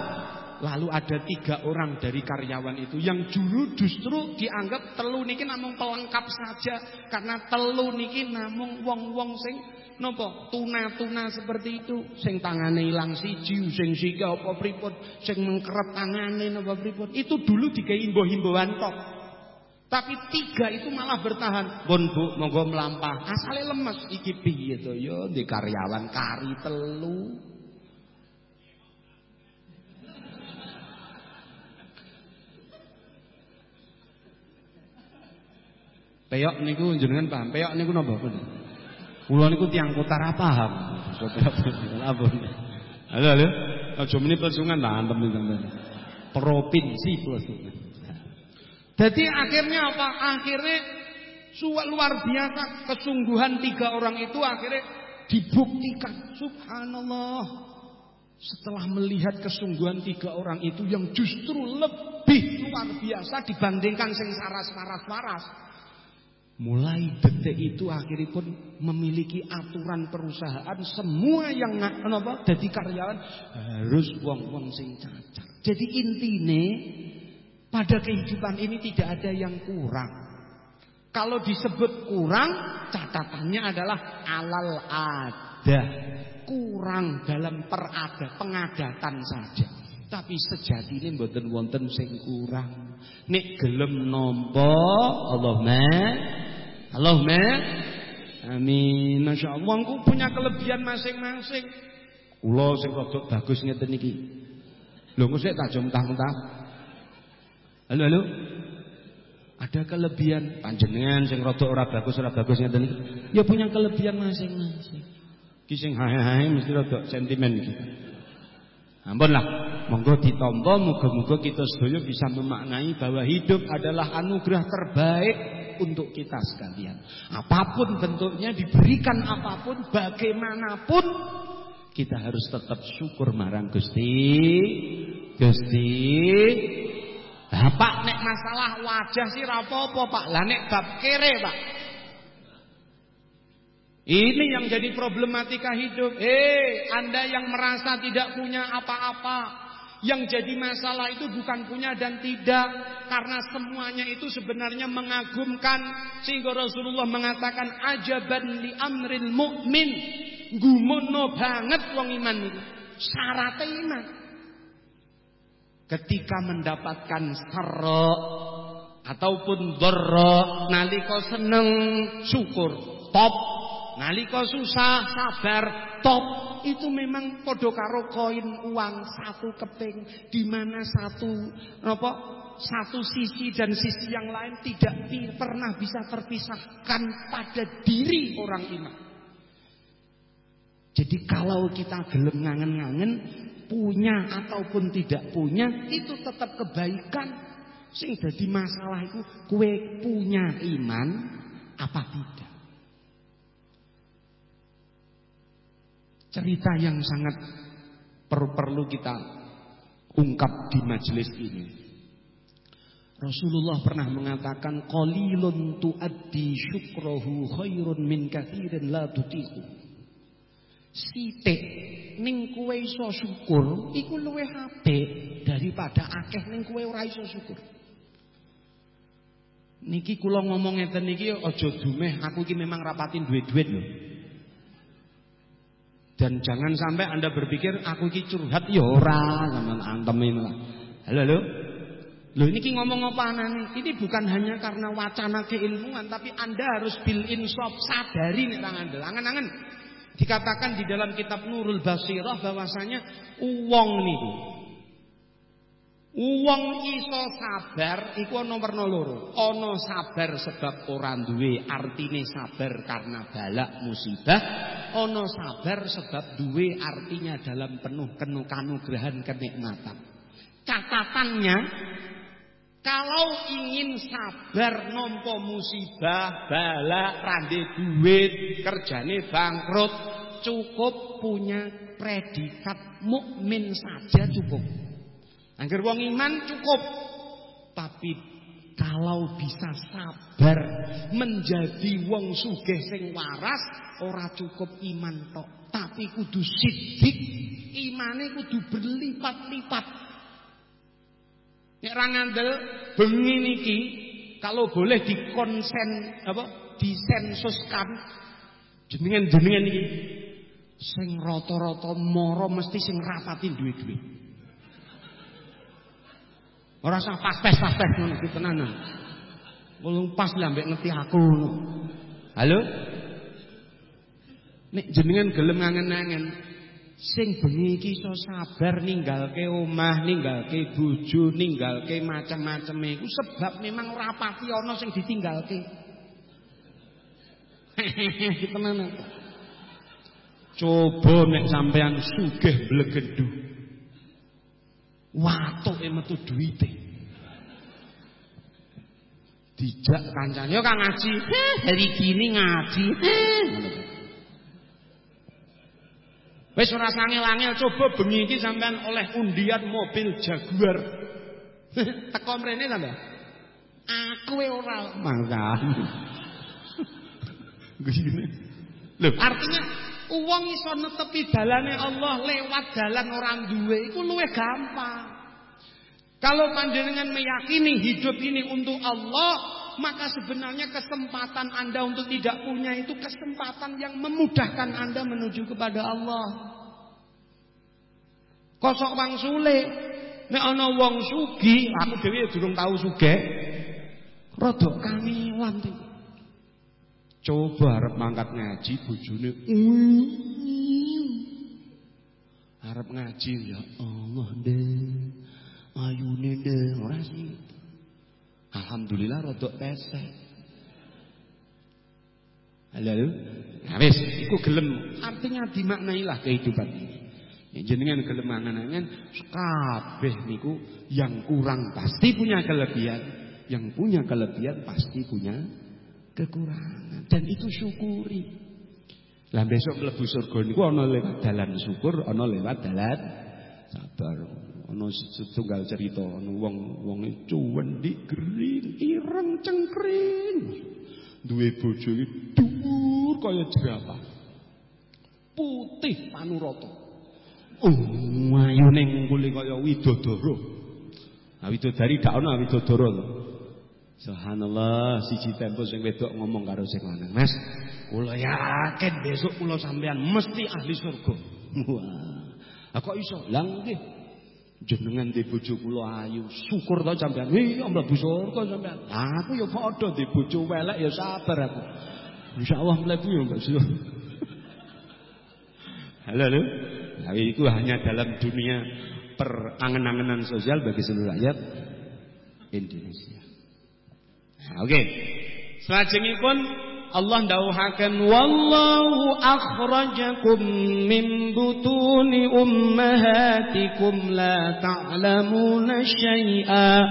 Lalu ada tiga orang dari karyawan itu Yang dulu justru dianggap telu niki namung pelengkap saja Karena telu niki namung wong-wong sing Nopo tuna-tuna seperti itu. Sing tangane ilang siji Sing sika apa pripun? Sing mengkerep tangane apa pripun? Itu dulu digawe himbau-himbauan tok. Tapi tiga itu malah bertahan. Bon bu monggo melampah Asale lemes. Iki piye to? Yo di karyawan kari telu. Peyok niku jenengan paham. Peyok niku napa. Kula niku tiang kota ra paham. Ampun. Halo halo. Aja meni pelsungan lah antem sampean. Provinsi pelsungan. Jadi akhirnya apa? Akhirnya luar biasa kesungguhan tiga orang itu akhirnya dibuktikan. Subhanallah. Setelah melihat kesungguhan tiga orang itu yang justru lebih luar biasa dibandingkan sing saras-waras-waras. Mulai detik itu akhirnya pun memiliki aturan perusahaan semua yang kenapa jadi karyawan harus wong-wong sing cacat. Jadi intine pada kehidupan ini tidak ada yang kurang. Kalau disebut kurang, catatannya adalah alal ada. Kurang dalam perada, pengadatan saja. Tapi sejati ini mboten wonten sing kurang. Nek gelem nampa Allahumma Allahumma amin. Masya Allah ku punya kelebihan masing-masing. Kula sing rada bagus ngeten iki. Lho kok sik tak mentah-mentah. Halo halo. Ada kelebihan panjenengan sing rada ora bagus ora bagus ngeten iki. Ya punya kelebihan masing-masing. Ki sing hae-hae mesti rada sentimen iki. Ampunlah, monggo ditampa muga-muga kita sedaya bisa memaknai bahwa hidup adalah anugerah terbaik untuk kita sekalian. Apa pun bentuknya diberikan apa pun bagaimanapun kita harus tetap syukur marang Gusti. Gusti. Pak nek masalah wajah sih rapopo Pak. Lah nek bab kere Pak. Ini yang jadi problematika hidup. Eh, Anda yang merasa tidak punya apa-apa. Yang jadi masalah itu bukan punya dan tidak. Karena semuanya itu sebenarnya mengagumkan. Sehingga Rasulullah mengatakan ajaban li amril mu'min. Gumono banget wong iman itu. Syaratnya iman. Ketika mendapatkan serok ataupun dorok, naliko seneng syukur, top Nalika susah sabar top itu memang podo karo koin uang satu keping di mana satu apa satu sisi dan sisi yang lain tidak pernah bisa terpisahkan pada diri orang iman. Jadi kalau kita gelem ngangen-ngangen punya ataupun tidak punya itu tetap kebaikan. Sing jadi masalah itu kue punya iman apa tidak. Cerita yang sangat perlu, perlu kita ungkap di majelis ini. Rasulullah pernah mengatakan qalilun tuaddi syukrahu khairun min katsirin la tutiku. Sithik ning kowe iso syukur iku luwih apik daripada akeh ning kowe ora iso syukur. Niki kula ngomong ngeten niki aja dumeh aku iki memang rapatin duit-duit lho. Dan jangan sampai Anda berpikir aku iki curhat ya ora sampean antemin lah. Halo halo. Loh ini ngomong apa? Ini bukan hanya karena wacana keilmuan tapi Anda harus bil insaf sadari nek ngandel. Angen-angen. Dikatakan di dalam kitab Nurul Basirah bahwasanya uang niku Uang iso sabar iku werna loro. Ana sabar sebab ora duwe, artine sabar karena balak musibah. Ana sabar sebab duwe artinya dalam penuh kanugrahan kenikmatan. Catatannya kalau ingin sabar nompo musibah, balak, rande duit, kerjane bangkrut, cukup punya predikat mukmin saja cukup. Angger wong iman cukup. Tapi kalau bisa sabar menjadi wong sugih sing waras ora cukup iman tok, tapi kudu sidik, imane kudu berlipat-lipat. Nek ra ngandel bengi niki kalau boleh dikonsen apa disensuskan jenengan-jenengan iki sing rata-rata mara mesti sing rapatin duit-duit. Ora usah pas-pes pas-pes ngono iki tenanan. Wong pas lah mbek ngerti aku ngono. Halo? Nek jenengan gelem ngangen-angen sing bengi iki iso sabar ninggalke omah, ninggalke bojo, ninggalke macam-macam iku sebab memang ora pati ana sing ditinggalke. tenanan. Coba nek sampean sugih blegedu. Watuke metu duwite. Dijak kancane yo Kang ngaji. Hari gini ngaji. Wis ora sangel-angel coba bengi iki sampean oleh undian mobil Jaguar. Teko mrene sampean. Aku ora mangan. Artinya uang iso netepi dalane Allah lewat dalan orang duwe iku luwih gampang. Kalau panjenengan meyakini hidup ini untuk Allah, maka sebenarnya kesempatan Anda untuk tidak punya itu kesempatan yang memudahkan Anda menuju kepada Allah. Kosok wang sule, nek ana wong sugi, aku dhewe ya durung tahu sugih. Rada kangelan iki. Coba arep mangkat ngaji bojone Arep ngaji ya Allah deh. Ayune sih. Alhamdulillah rodok pesek. Halo. Nah wis iku gelem. Artinya dimaknailah kehidupan ini. Ya, jenengan gelem angan-angan kabeh niku yang kurang pasti punya kelebihan, yang punya kelebihan pasti punya kekurangan dan itu syukuri. Lah besok mlebu surga niku ana lewat dalan syukur, ana lewat dalan sabar. Ana setunggal cerita ana wong wonge cuwendik gering ireng cengkring. Duwe bojo iki dhuwur kaya jerapah. Putih panurata. Oh, ayu ning kuli kaya widodara. Nah, widodari dak ana widodara lho. Subhanallah, siji tempo sing wedok ngomong karo sing lanang, "Mas, kula yakin besok kula sampean mesti ahli surga." Wah. Kok iso? Lah nggih. Jenengan di bojo kula ayu, syukur to sampean. Iya mlebu surga sampean. Aku ya padha di bojo welek ya sabar aku. Insyaallah mlebu ya Mbak Sur. Halo halo. Nah, itu hanya dalam dunia perangen-angenan sosial bagi seluruh rakyat Indonesia. Nah, Oke. Okay. Selajengipun Allah dawuhaken wallahu akhrajakum min butuni ummahatikum la ta'lamuna syai'a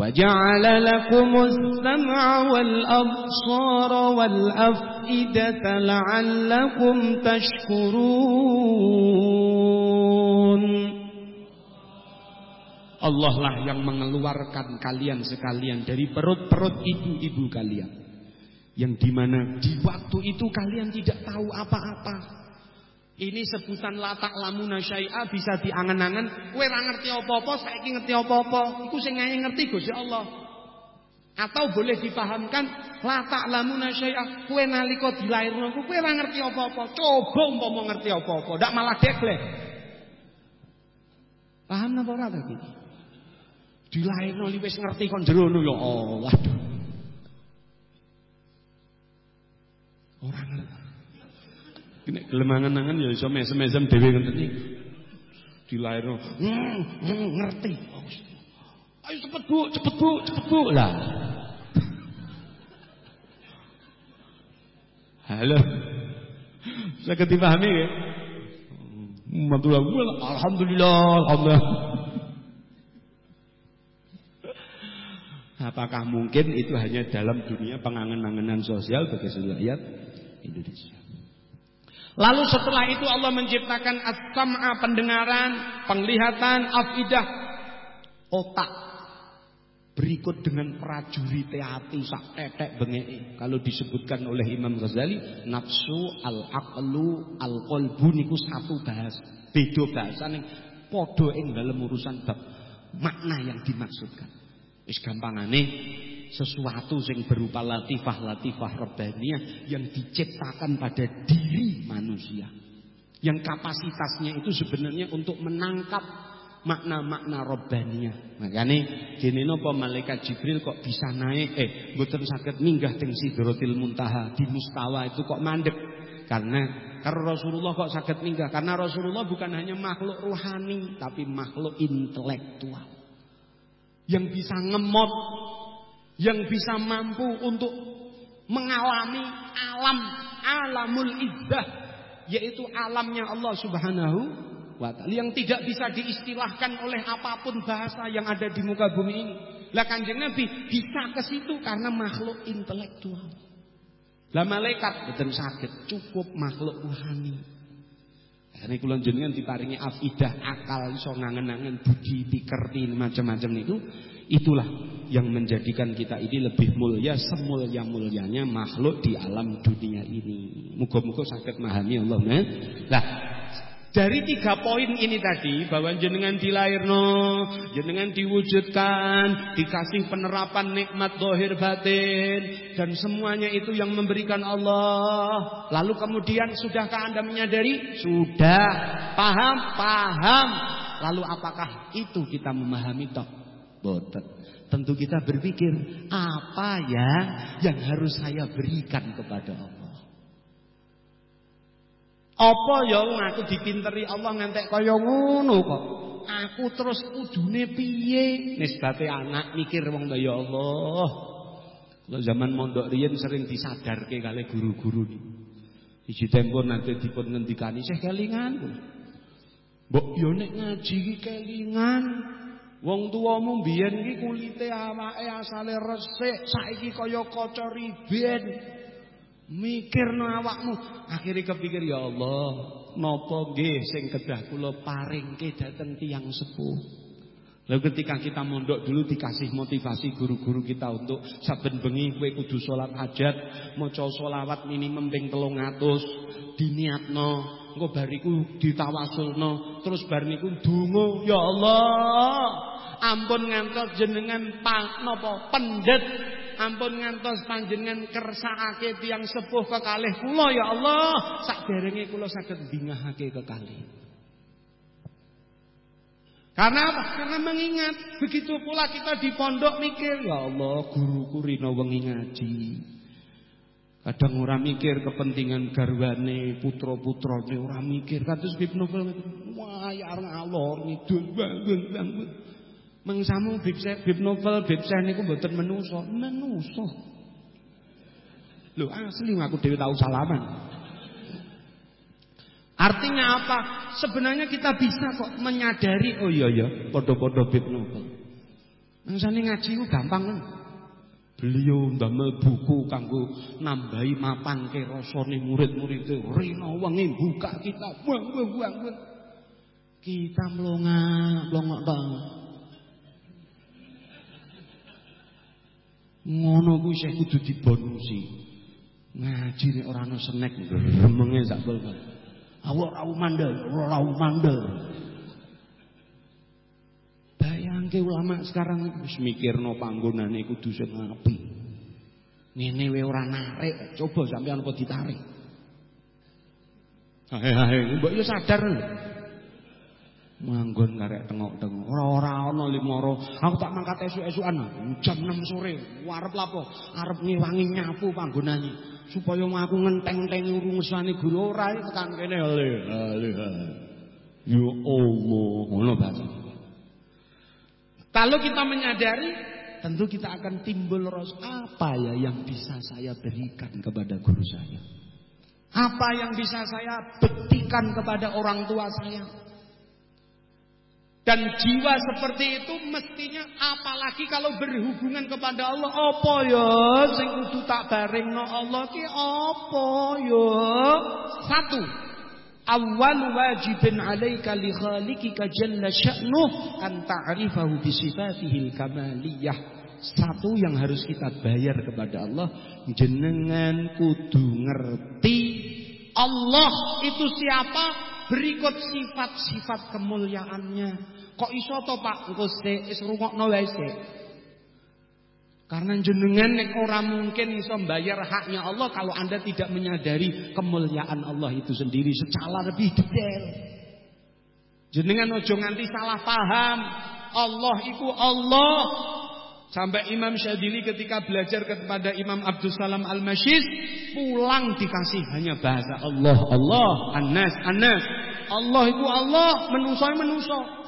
وجعل لكم السمع والأبصار والأفئدة لعلكم تشكرون Allah lah yang mengeluarkan kalian sekalian dari perut-perut ibu-ibu kalian. Yang di mana di waktu itu kalian tidak tahu apa-apa. Ini sebutan latak lamuna syai'a bisa diangan-angan. Kue ra ngerti apa-apa, saiki ngerti apa-apa. Iku sing ngerti Gusti Allah. Atau boleh dipahamkan latak lamuna syai'a. Kue nalika dilairno kue ra ngerti apa-apa. Coba umpama ngerti apa-apa, ndak malah deglek. Paham napa ora tadi? Dilairno wis ngerti kon jero ya Allah. Waduh. Orang. Nek gelemangan-angan ya iso mesem-mesem dhewe ngoten iki. Dilairno. Hmm, hmm, ngerti. Ayo cepet Bu, cepet Bu, cepet Bu. Lah. Halo. Saya dipahami ya? Alhamdulillah, alhamdulillah. Apakah mungkin itu hanya dalam dunia pengangen-angenan sosial bagi seluruh rakyat Indonesia? Lalu setelah itu Allah menciptakan as-sam'a pendengaran, penglihatan, afidah, otak. Berikut dengan prajurit hati sak tetek bengek. Kalau disebutkan oleh Imam Ghazali, nafsu, al-aqlu, al-qalbu niku satu bahas. Beda bahasa ning padha ing dalam urusan bab makna yang dimaksudkan. Wis gampangane sesuatu yang berupa latifah-latifah rabbaniyah yang diciptakan pada diri manusia. Yang kapasitasnya itu sebenarnya untuk menangkap makna-makna rabbaniyah. Makanya gini napa malaikat Jibril kok bisa naik eh mboten saged minggah teng Sidratil Muntaha di mustawa itu kok mandek. Karena karena Rasulullah kok saged minggah karena Rasulullah bukan hanya makhluk rohani tapi makhluk intelektual yang bisa ngemot yang bisa mampu untuk mengalami alam alamul izzah yaitu alamnya Allah Subhanahu wa taala yang tidak bisa diistilahkan oleh apa pun bahasa yang ada di muka bumi ini. Lah Kanjeng Nabi bisa ke situ karena makhluk intelektual. Lah malaikat betul sakit cukup makhluk rohani. Ini kula jenengan diparingi afidah, akal, iso ngangen-angen, budi, pikerti macam-macam itu, itulah yang menjadikan kita ini lebih mulia semulia-mulianya makhluk di alam dunia ini. Muga-muga sakit memahami Allah. Nah, dari tiga poin ini tadi bahwa jenengan dilahirno, jenengan diwujudkan, dikasih penerapan nikmat dohir batin dan semuanya itu yang memberikan Allah. Lalu kemudian sudahkah Anda menyadari? Sudah. Paham? Paham. Lalu apakah itu kita memahami toh? Boten. Tentu kita berpikir apa ya yang harus saya berikan kepada Allah. Apa ya wong aku dipinteri Allah ngantek kaya ngono kok. Aku terus kudune piye? Nisbate anak mikir wong ya Allah. Kalau zaman mondok riyen sering disadarke kali guru-guru niku. Iji tempo nanti dipun ngendikani sih kelingan. Mbok yo nek ngaji kelingan. Wong tuamu biyen iki kulite awake asale resik, saiki kaya kaca riben. Mikirno awakmu, akhirnya kepikir ya Allah, napa nggih sing kedah kula paringke dhateng tiyang sepuh. Lalu ketika kita mondok dulu dikasih motivasi guru-guru kita untuk saben bengi kowe kudu salat hajat, maca selawat minimum ping 300, diniatno, engko bariku ditawasulno, terus bar niku ya Allah, ampun ngantos jenengan pak napa pendet ampun ngantos panjenengan kersakake tiyang sepuh kekalih kula ya Allah sakderenge kula saged bingahake kekalih karena apa? Karena mengingat begitu pula kita di pondok mikir ya Allah guruku rino wengi ngaji Kadang orang mikir kepentingan garwane, putra-putrane ora mikir. Kados Bib Novel wah ya ngalor ngidul bangun bangun. Mengsamu bib, bib novel, bib saya niku mboten menuso, menuso. Lho asli aku dewi tahu salaman. Artinya apa? Sebenarnya kita bisa kok menyadari oh iya ya, podo-podo bib novel. Mangsane ngaji ku gampang kan. Beliau ndamel buku kanggo nambahi mapan ke rasane murid-muride. Rino wengi buka kita. Buang buang buang. Kita melonga, melongok banget. Ngono kuwi sih kudu dibonusi. Ngaji nek ora ana senek remenge sak bol. Allah ora mandel, ora mandel. Bayangke ulama sekarang wis mikirno panggonane kudu sing apik. Ngene wae ora narik, coba sampean apa ditarik. Hae hae, mbok yo sadar. Manggon karek tengok-tengok. Ora-ora ana limoro. Aku tak mangkat esuk-esukan jam 6 sore. Arep lapo? Arep ngiwangi nyapu panggonane supaya aku ngenteng-entengi urungsane guru ora tekan kene. Ale. Ya Allah, ngono bahasa. Kalau kita menyadari tentu kita akan timbul ros apa ya yang bisa saya berikan kepada guru saya? Apa yang bisa saya buktikan kepada orang tua saya? Dan jiwa seperti itu mestinya apalagi kalau berhubungan kepada Allah apa ya sing kudu tak no Allah ki apa ya? Satu. Awal wajibin alaika li khaliqika jalla sya'nuh an ta'rifahu bi sifatihil kamaliyah. Satu yang harus kita bayar kepada Allah jenengan kudu ngerti Allah itu siapa berikut sifat-sifat kemuliaannya Kok iso to Pak? Engko sik wis rungokno wae. Karena jenengan nek ora mungkin iso bayar haknya Allah kalau Anda tidak menyadari kemuliaan Allah itu sendiri secara lebih detail. Jenengan ojo nganti salah paham. Allah itu Allah. Sampai Imam Syadili ketika belajar kepada Imam Abdul Salam Al-Mashis pulang dikasih hanya bahasa Allah, Allah, Anas, Anas. Allah itu Allah, menuso menuso.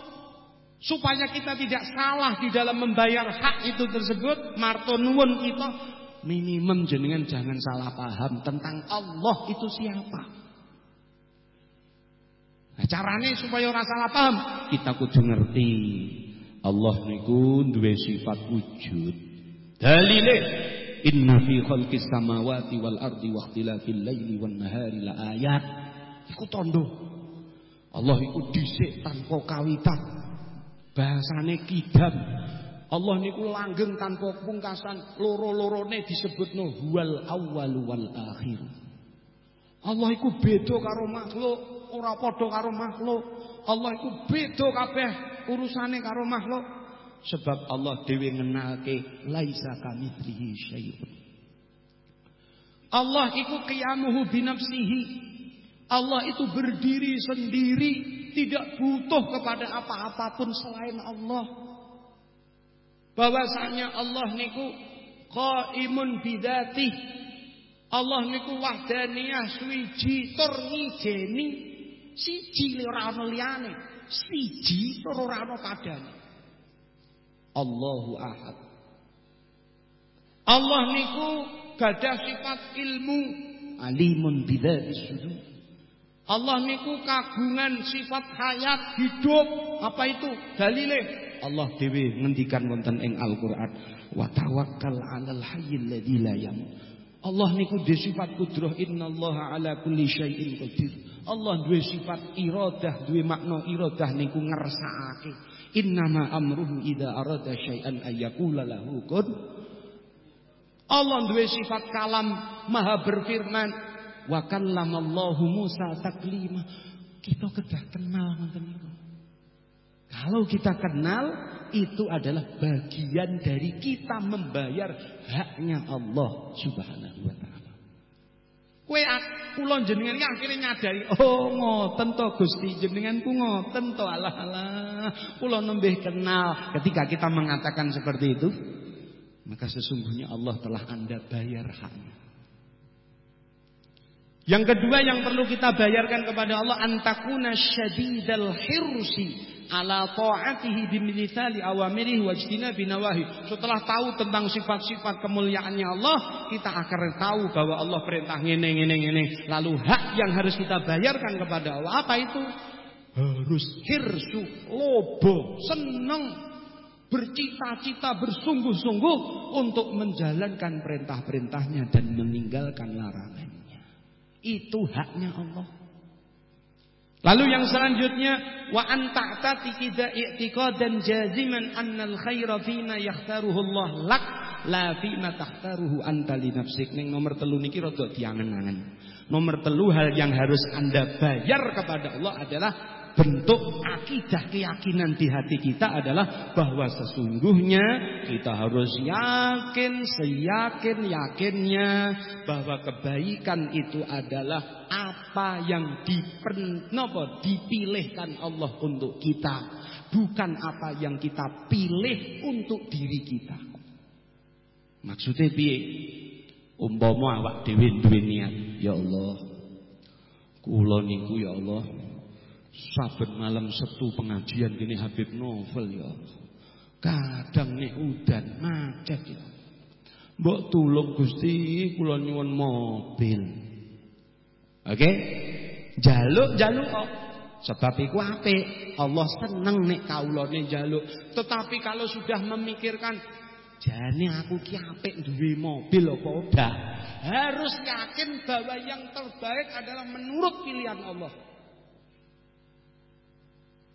Supaya kita tidak salah di dalam membayar hak itu tersebut, martonun kita minimum jenengan jangan salah paham tentang Allah itu siapa. Nah, caranya supaya orang salah paham, kita kudu ngerti Allah niku duwe sifat wujud. Dalile inna fi khalqis samawati wal ardi wa ikhtilafil laili wan nahari la ayat. Iku tondo Allah iku dhisik tanpa kawitan. Bahasane kidam. Allah niku langgeng tanpa pungkasan, loro-lorone disebutno huwal awwal wal akhir. Allah iku beda karo makhluk, ora padha karo makhluk. Allah iku beda kabeh urusane karo makhluk. Sebab Allah dhewe ngenalke laisa kamitslihi syai'un. Allah iku qiyamuhu binafsihi. Allah itu berdiri sendiri, tidak butuh kepada apa-apapun selain Allah. Bahwasanya Allah niku qaimun bidatih. Allah niku wahdaniyah suwiji tur ngijeni siji ora ana liyane, siji tur ora ana. Allahu ahad. Allah niku gadah sifat ilmu, alimun bidzatis sudur. Allah niku kagungan sifat hayat hidup. Apa itu? Dalile Allah dewi ngendikan wonten ing Al-Qur'an, wa tawakkal 'alal hayyil ladzi la yamut. Allah niku duwe sifat kudrah innallaha ala kulli syai'in qadir. Allah duwe sifat iradah, duwe makna iradah niku ngersakake. Innama amruhu idza arada syai'an ayyakula lahu kun. Allah duwe sifat kalam, maha berfirman, Wa kallamallahu Musa taklima. Kita kedah kenal ngoten niku. Kalau kita kenal itu adalah bagian dari kita membayar haknya Allah Subhanahu wa taala. Kowe kula jenengan iki akhire nyadari, oh ngoten to Gusti, jenenganku ngoten to alah alah. Kula nembih kenal. Ketika kita mengatakan seperti itu, maka sesungguhnya Allah telah Anda bayar haknya. Yang kedua yang perlu kita bayarkan kepada Allah antakuna syadidal hirsi ala ta'atihi bimithali awamirihi wajtina binawahi. Setelah tahu tentang sifat-sifat kemuliaannya Allah, kita akan tahu bahwa Allah perintah ngene ngene ngene. Lalu hak yang harus kita bayarkan kepada Allah apa itu? Harus hirsu, lobo, senang, bercita-cita bersungguh-sungguh untuk menjalankan perintah-perintahnya dan meninggalkan larangannya. Itu haknya Allah. Lalu yang selanjutnya wa an ta'tati kida i'tiqadan jaziman annal khaira fima yakhtaruhu Allah lak la fima takhtaruhu anta li nafsik. Ning nomor telu niki rada diangen-angen. Nomor telu hal yang harus Anda bayar kepada Allah adalah bentuk akidah keyakinan di hati kita adalah bahwa sesungguhnya kita harus yakin seyakin yakinnya bahwa kebaikan itu adalah apa yang dipernopo dipilihkan Allah untuk kita bukan apa yang kita pilih untuk diri kita. Maksudnya piye? Umpama awak dhewe duwe niat ya Allah kula niku ya Allah Saben malam setu pengajian gini Habib Novel ya. Kadang nih udan macet ya. Mbok tulung Gusti kula nyuwun mobil. Oke? Okay? Jaluk-jaluk kok. Sebab iku apik. Allah seneng nek kaulane jaluk. Tetapi kalau sudah memikirkan jane aku ki apik duwe mobil apa udah. Harus yakin bahwa yang terbaik adalah menurut pilihan Allah.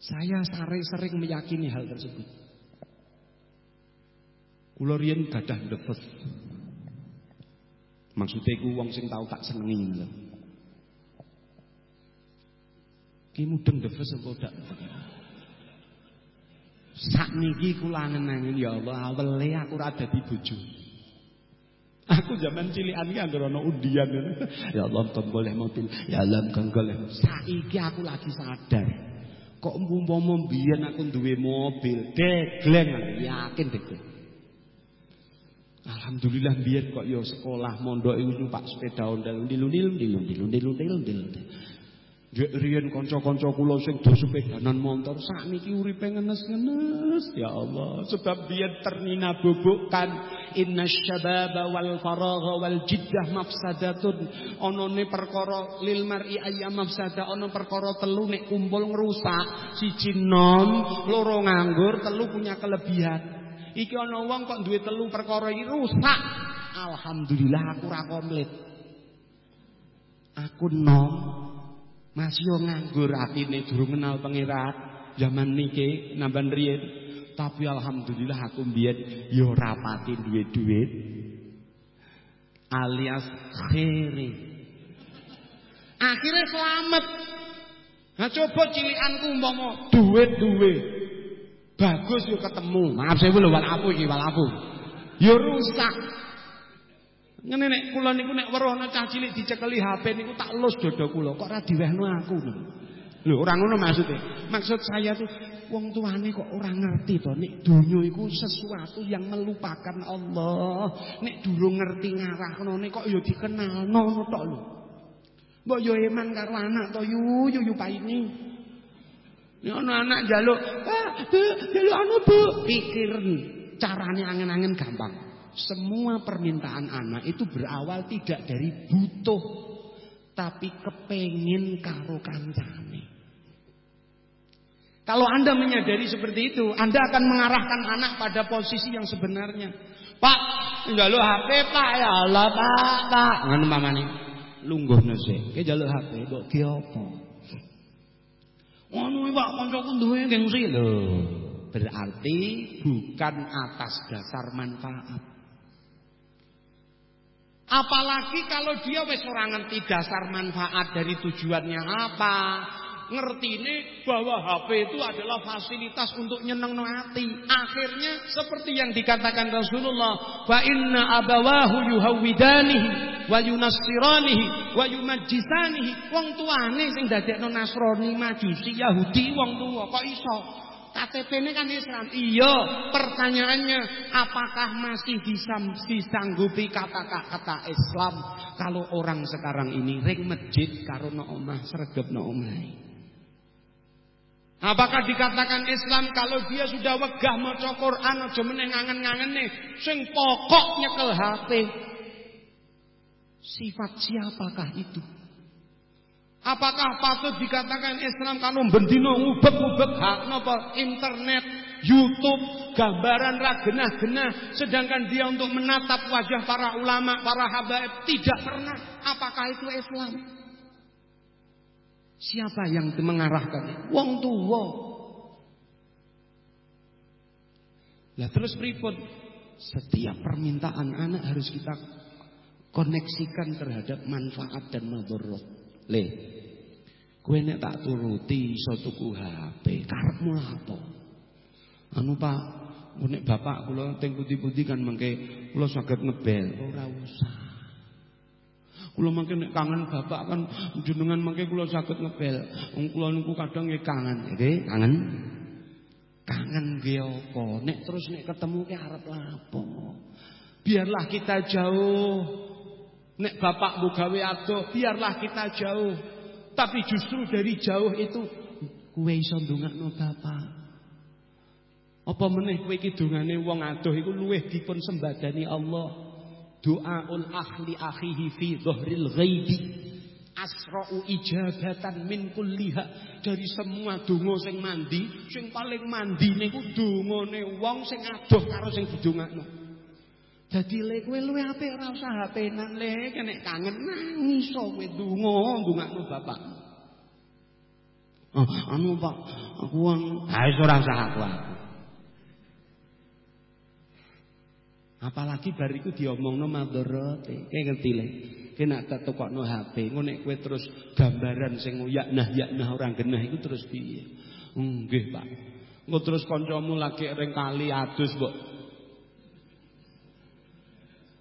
Saya sering meyakini hal tersebut. Kula riyen gadah ndefes. Maksudnya ku wong sing tau tak senengi lho. Ki mudeng ndefes apa dak? Sakniki kula ya Allah, awele aku ora dadi bojo. Aku zaman cilikan iki anggere ana undian. Ya Allah, kon boleh mobil. Ya Allah, kon boleh. Saiki aku lagi sadar. Kok umpama mbiyen aku duwe mobil, degleng yakin degleng. Alhamdulillah biyen kok ya sekolah mondok iku numpak sepeda ondel ndil-ndil ndil-ndil ndil-ndil ndil. Riyen kanca-kanca kula sing do sepedanan motor sakniki uripe ngenes-ngenes. Ya Allah sebab biyen ternina bobokkan innasyababa wal faragha wal jiddah mafsadatun. Onone perkara lil mar'i ayyam mafsada ana perkara telu nek kumpul ngrusak siji nom loro nganggur telu punya kelebihan. Iki ana wong kok duwe telu perkara iki rusak. Alhamdulillah aku ora komplit. Aku nom Masih yo nganggur atine durung kenal pangeran zaman niki namban riyen. Tapi alhamdulillah aku mbiyen yo rapati duwe duit. Alias khere. Akhirnya selamat. Nah coba cilianku umpama duit duwe. Bagus yo ketemu. Maaf saya lho wal aku iki wal aku. Yo rusak. Ngene nek kula niku nek weruh ana cah cilik dicekeli HP niku tak los dodo kula kok ora diwehno aku. Lho ora ngono maksude. Maksud saya tuh wong tuane kok ora ngerti to nek donya iku sesuatu yang melupakan Allah. Nek durung ngerti ngarahno kok ya dikenalno tok lho. Mbok yo eman karo anak to yu yu yu paine. Nek ana anak njaluk, "Ah, Bu, njaluk anu, Bu." Pikir carane angen-angen gampang. Semua permintaan anak itu berawal tidak dari butuh tapi kepengin karo kancane. Kalau Anda menyadari seperti itu, Anda akan mengarahkan anak pada posisi yang sebenarnya. Pak, njaluk HP, Pak. Ya Allah, Pak, Pak. Ngono mamane. Lungguhno sik. Ki njaluk HP kok ki apa? Ngono Pak, kancaku duwe gengsi lho. Berarti bukan atas dasar manfaat. Apalagi kalau dia wis ora ngerti dasar manfaat dari tujuannya apa. Ngerti ini bahwa HP itu adalah fasilitas untuk nyeneng hati. Akhirnya seperti yang dikatakan Rasulullah, "Fa inna abawahu yuhawidanihi wa yunassiranihi wa yumajjisanihi." Wong tuane sing dadekno Nasrani, Majusi, Yahudi wong tua kok iso KTP ini kan Islam. Iya, pertanyaannya apakah masih bisa disanggupi kata-kata Islam kalau orang sekarang ini ring masjid karo no omah sregep no omah. Apakah dikatakan Islam kalau dia sudah wegah maca Quran aja meneh ngangen-ngangene sing pokok nyekel HP. Sifat siapakah itu? Apakah patut dikatakan Islam kalau bendino ngubek-ngubek hak internet, YouTube, gambaran ragenah-genah sedangkan dia untuk menatap wajah para ulama, para habaib tidak pernah. Apakah itu Islam? Siapa yang mengarahkan? Wong tua. Lah terus pripun? Setiap permintaan anak harus kita koneksikan terhadap manfaat dan madharat. Le. Kowe nek tak turuti iso tuku HP, karepmu apa? Anu Pak, nek bapak kula teng putih-putih kan mengke kula saged ngebel, ora usah. Kula mangke nek kangen bapak kan jenengan mangke kula saged ngebel. Wong kula niku kadang nggih kangen, nggih, kangen. Kangen nggih apa? Nek terus nek ketemu ki arep lapo? Biarlah kita jauh Nek bapakmu gawe adoh, biarlah kita jauh. Tapi justru dari jauh itu kowe iso ndongakno bapak. Apa meneh kowe iki dongane wong adoh iku luwih dipun sembadani Allah. Doaul ahli akhihi fi dhahril ghaibi asra'u ijabatan min kulliha dari semua donga sing mandi sing paling mandi niku dongane wong sing adoh karo sing didongakno Dadi le kowe luwe apik ora usah HP-nan le nek kangen nangis kowe donga ndongakno bapak. Oh, anu Pak, aku ha wis ora usah aku. aku. Apalagi bariku diomongno madharate. Kowe ngerti le. Kowe nek tetokno HP, ngono nek kowe terus gambaran sing ngoyak nah yak nah ora genah iku terus piye? Nggih, Pak. Engko terus kancamu lagi ring kali adus, Mbok.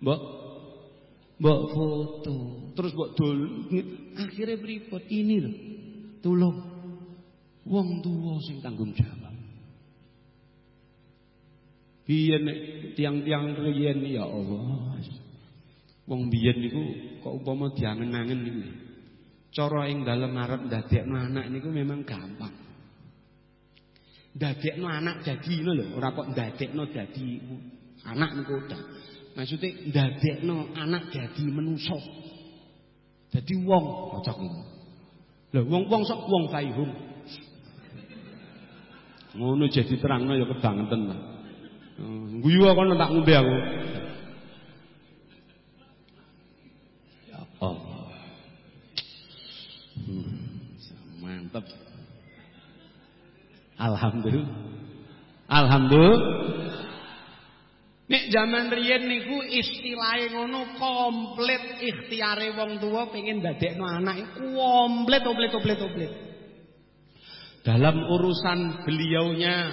Mbok mbok foto, terus mbok dol akhirnya pripun? Ini loh. Tulung wong tuwa sing tanggung jawab. Biyen tiang-tiang riyen ya Allah. Wong biyen niku kok umpama diangen-angen niku. Cara ing dalem arep ndadekno anak niku memang gampang. Ndadekno anak dadi ngono lho, ora kok ndadekno dadi anak niku udah. Maksudnya ndadekno anak jadi menuso. Jadi wong cocok itu. Lho wong-wong sok wong faihum. Ngono jadi terangno ya kebangetan lah. Hmm, guyu kono tak ngombe aku. Ya Allah. Hmm. Mantap. Alhamdulillah. Alhamdulillah. Nek zaman riyen niku istilahe ngono komplit ikhtiare wong tua pengen dadekno anak komplit komplit komplit komplit. Dalam urusan beliaunya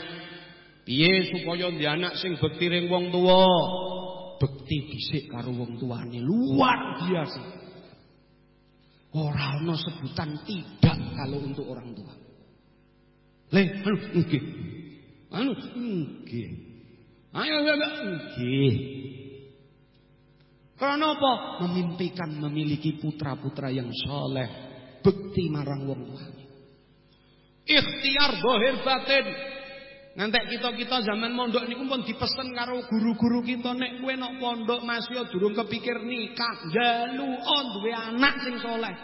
piye supaya di anak sing bekti ring wong tua, bekti dhisik karo wong tuane luar biasa. Ora ana sebutan tidak kalau untuk orang tua. Le, anu nggih. Anu nggih. Ayo nggih. Karena apa? Memimpikan memiliki putra-putra yang soleh, bekti marang wong tuane. Ikhtiar dohir batin. Ngantek kita-kita zaman mondok niku pun dipesen karo guru-guru kita nek kowe nok pondok masih durung kepikir nikah, jaluon duwe anak sing soleh.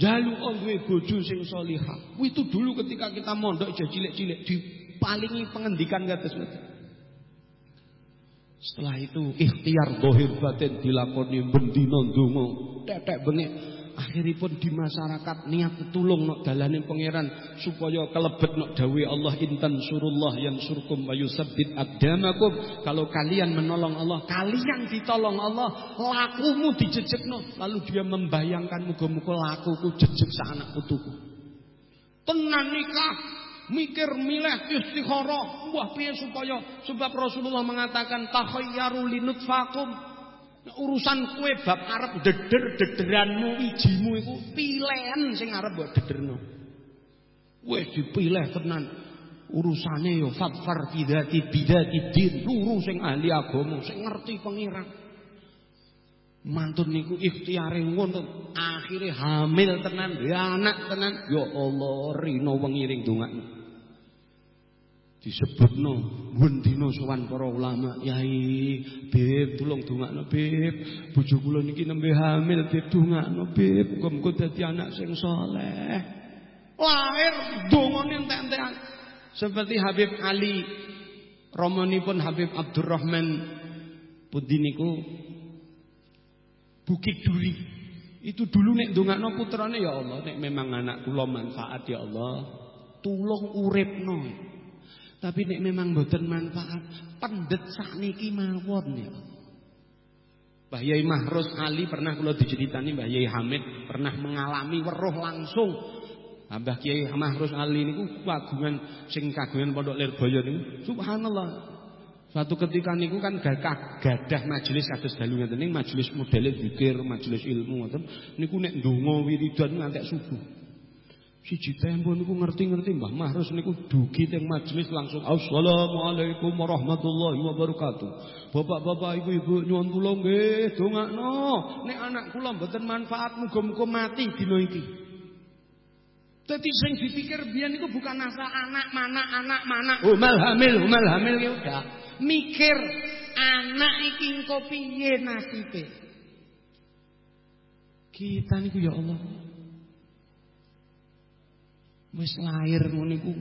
Jaluon duwe bojo sing solihah. Itu dulu ketika kita mondok cilik-cilik di palingi pengendikan kados. Setelah itu ikhtiar dohir batin dilakoni bendina ndonga. Tetek bengek. Akhiripun di masyarakat niat tulung nok dalane pangeran supaya kelebet nok dawe Allah intan surullah yang surkum wa yusabbit aqdamakum. Kalau kalian menolong Allah kalian ditolong Allah lakumu dijejekno. Lalu dia membayangkan muga-muga lakuku jejek sa anak putuku. Tenan nikah mikir milih istikharah wah piye supaya? Sebab Rasulullah mengatakan takhayyaru linutfakum urusan kue bab arep deder dederanmu wijimu iku pilihan sing arep mbok dederno. Wis dipilih tenan. Urusane yo fatfar bidati bidati din. Luru sing ahli agama sing ngerti pengiran. Mantun niku ikhtiare ngono, akhire hamil tenan, ya anak tenan. Ya Allah, rino wengi ring dongakno disebutno mun dina sowan para ulama yai bib tulung dongakno bib. Bojo kula niki nembe hamil bib dongakno bib. Muga-muga dadi anak sing saleh. Lahir dongane entek-entekan. Seperti Habib Ali romonipun Habib Abdurrahman pundi Bukit Duri. Itu dulu nek ndongakno putrane ya Allah nek memang anak kula manfaat ya Allah tulung uripno tapi nek memang boten manfaat, pendet sakniki mawon ya. Mbah Yai Mahrus Ali pernah kula diceritani Mbah Yai Hamid pernah mengalami weruh langsung. Mbah Kiai Mahrus Ali niku kagungan sing kagungan Pondok Lirboyo niku subhanallah. Suatu ketika niku kan gadah majelis kados dalu ngeten majelis modele zikir, majelis ilmu ngoten niku nek ndonga wiridan ngantek subuh. Siji tempo niku ngerti-ngerti Mbah Mahrus niku dugi teng majelis langsung Assalamualaikum warahmatullahi wabarakatuh. Bapak-bapak, ibu-ibu nyuwun kula nggih dongakno nek anak kula mboten manfaat muga-muga mati dina iki. Dadi sing dipikir biyen niku bukan asal anak mana anak mana. Umal hamil, umal hamil ya udah. Mikir anak iki engko piye nasibe. Kita niku ya Allah Wis lahir ngono iku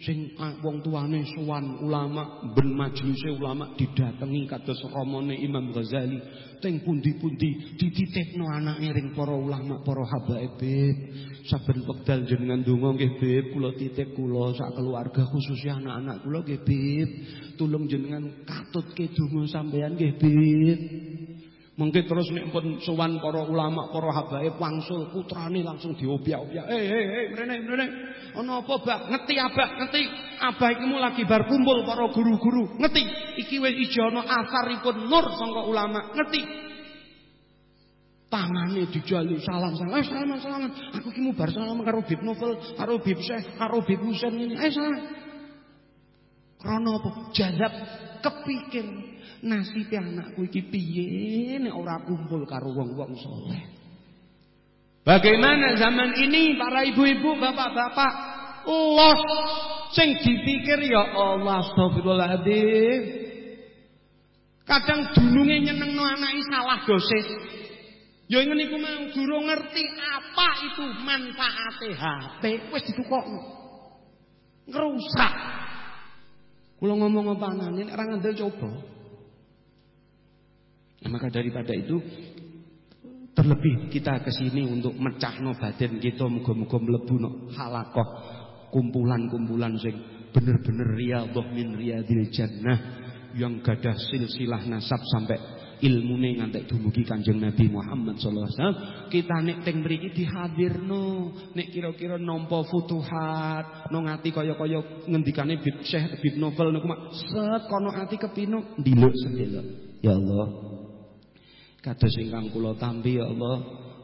sing wong tuane sowan ulama ben majelise ulama didatengi kados romone Imam Ghazali. Teng pundi-pundi dititipno anake ring para ulama para habaib saben wekdal jenengan donga nggih bib kula titip kula sak keluarga khususnya anak-anak kula nggih bib tulung jenengan katutke donga sampean nggih bib Mungkin terus nek pun sowan para ulama, para habaib wangsul putrane langsung diobyak-obyak. Eh eh eh mrene mrene. Ana apa, Bak? Ngeti abah, ngeti. Abah iki lagi bar kumpul para guru-guru. Ngeti. Iki wis ijo ana asaripun nur sangka ulama. Ngeti. Tangane dijali salam-salam. Eh salam-salam. Aku ki bar salam karo Bib Novel, karo Bib Syekh, karo Bib Husain ini. Eh salam. Krana apa? Jadab kepikir nasibe anakku iki piye nek ora kumpul karo wong-wong soleh. Bagaimana zaman ini para ibu-ibu, bapak-bapak los sing dipikir ya Allah astagfirullahaladzim. Kadang dununge nyenengno anake salah dosis. Ya ngene iku mau guru ngerti apa itu manfaate HP wis ditukokno. Ngerusak. Kula ngomong apa anane nek ora ngandel coba. Nah, maka daripada itu Terlebih kita ke sini untuk mecahno batin kita muga-muga mlebu no halakoh kumpulan-kumpulan sing bener-bener riyadhah min riyadil jannah yang gadah silsilah nasab sampai ilmune ngantek dumugi Kanjeng Nabi Muhammad wasallam kita nek teng mriki dihadirno nek kira-kira nampa futuhat no ngati kaya-kaya ngendikane Bib Syekh Bib Novel niku mak set kono ati kepino ndiluk sendelok ya Allah Kados ingkang kula tampi ya Allah,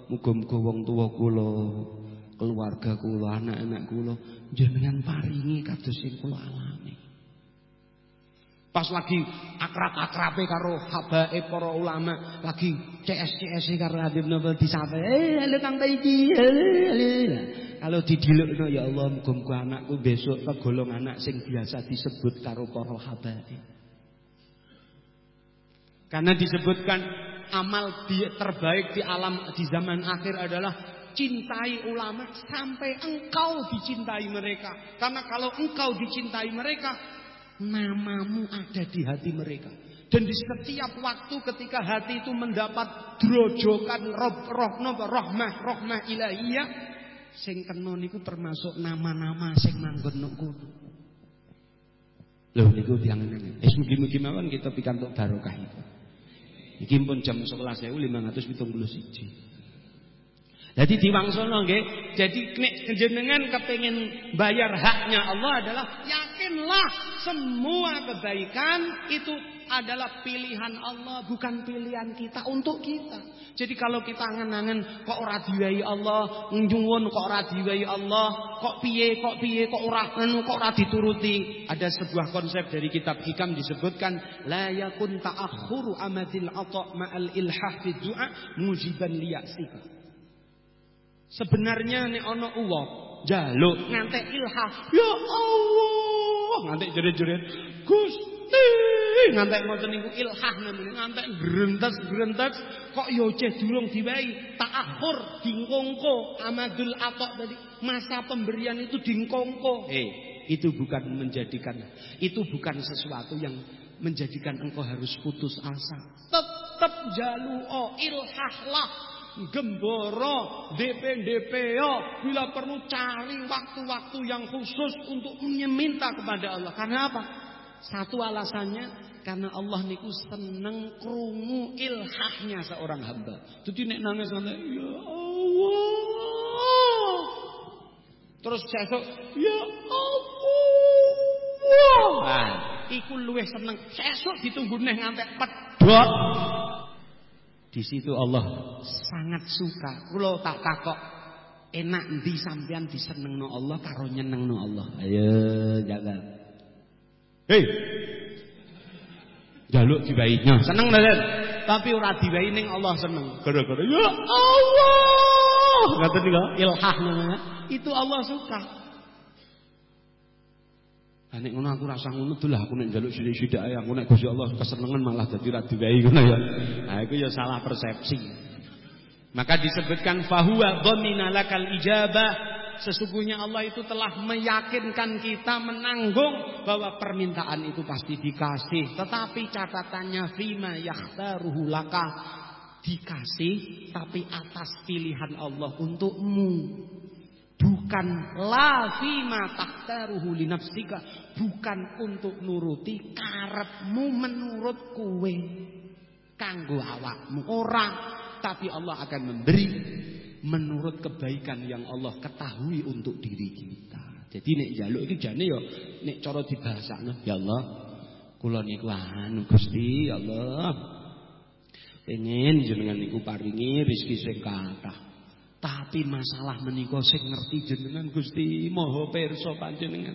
muga-muga wong tuwa kula, keluarga kula, anak-anak kula jenengan paringi kados sing kula alami. Pas lagi akrab-akrabe karo habae para ulama, lagi CS-CS karo Habib Novel disape, eh lho Kang Taiki. Kalau didilukno ya Allah muga-muga anakku besok kegolong anak sing biasa disebut karo para habae. Karena disebutkan amal terbaik di alam di zaman akhir adalah cintai ulama sampai engkau dicintai mereka. Karena kalau engkau dicintai mereka, namamu ada di hati mereka. Dan di setiap waktu ketika hati itu mendapat drojokan roh rohno rohmah rohmah ilahiyah sing kena niku termasuk nama-nama sing manggon niku. Lho niku diangen-angen. Wis mugi-mugi mawon kita pikantuk barokah itu. Iki pun jam 11.571. Jadi diwangsono nggih. Jadi nek jenengan kepengin bayar haknya Allah adalah yakinlah semua kebaikan itu adalah pilihan Allah bukan pilihan kita untuk kita. Jadi kalau kita angen-angen kok ora diwai Allah, nyuwun kok ora Allah, kok piye kok piye kok ora anu kok ora dituruti. Ada sebuah konsep dari kitab hikam disebutkan la yakun ta'akhuru amadil ata ma'al ilhah fi du'a mujiban liyasika. Sebenarnya nek ana uwong jaluk. Ngantek ilhah, ya Allah, ngantek jerit-jerit, Gusti, ngantek ngoten niku ilhah namanya, ngantek grentes-grentes kok yo ceh durung diwehi, ta'akhur dingkongko, amadul atok tadi, masa pemberian itu dingkongko. Eh, itu bukan menjadikan itu bukan sesuatu yang menjadikan engkau harus putus asa. Tetap jaluo ilhahlah gemboro, DP-DPO, bila perlu cari waktu-waktu yang khusus untuk meminta kepada Allah. Karena apa? Satu alasannya karena Allah niku seneng krungu ilhahnya seorang hamba. Jadi nek nangis ya Allah. Terus sesuk, ya Allah. Nah, iku luwih seneng. Sesuk ditunggu neh ngantek pedot. Di situ Allah sangat suka. Kulo tak takok enak di sampean disenengno Allah karo nyenengno Allah. Ayo jaga. Hei. Jaluk dibayinya. Seneng dah Tapi ora dibayi ning Allah seneng. Gara-gara ya Allah. Ngoten niku ilhah namanya. Itu Allah suka. Lah nek ngono aku rasa ngono lah aku nek njaluk sithik-sithik ae aku nek Gusti Allah kesenengan malah dadi ra diwehi ngono ya. Nah iku ya salah persepsi. Maka disebutkan fahuwa dhamina lakal ijabah Sesungguhnya Allah itu telah meyakinkan kita menanggung bahwa permintaan itu pasti dikasih. Tetapi catatannya fima yakhtaruhu laka dikasih tapi atas pilihan Allah untukmu. Bukan la fima tahtaruhu li nafsika, bukan untuk nuruti karepmu menurut kue kanggo awakmu orang, tapi Allah akan memberi menurut kebaikan yang Allah ketahui untuk diri kita. Jadi nek jaluk iki jane yo nek cara dibahasakno ya Allah kula niku anu Gusti ya Allah. Pengen jenengan niku paringi rezeki sing kathah tapi masalah menika sing ngerti jenengan Gusti Maha Pirsa panjenengan.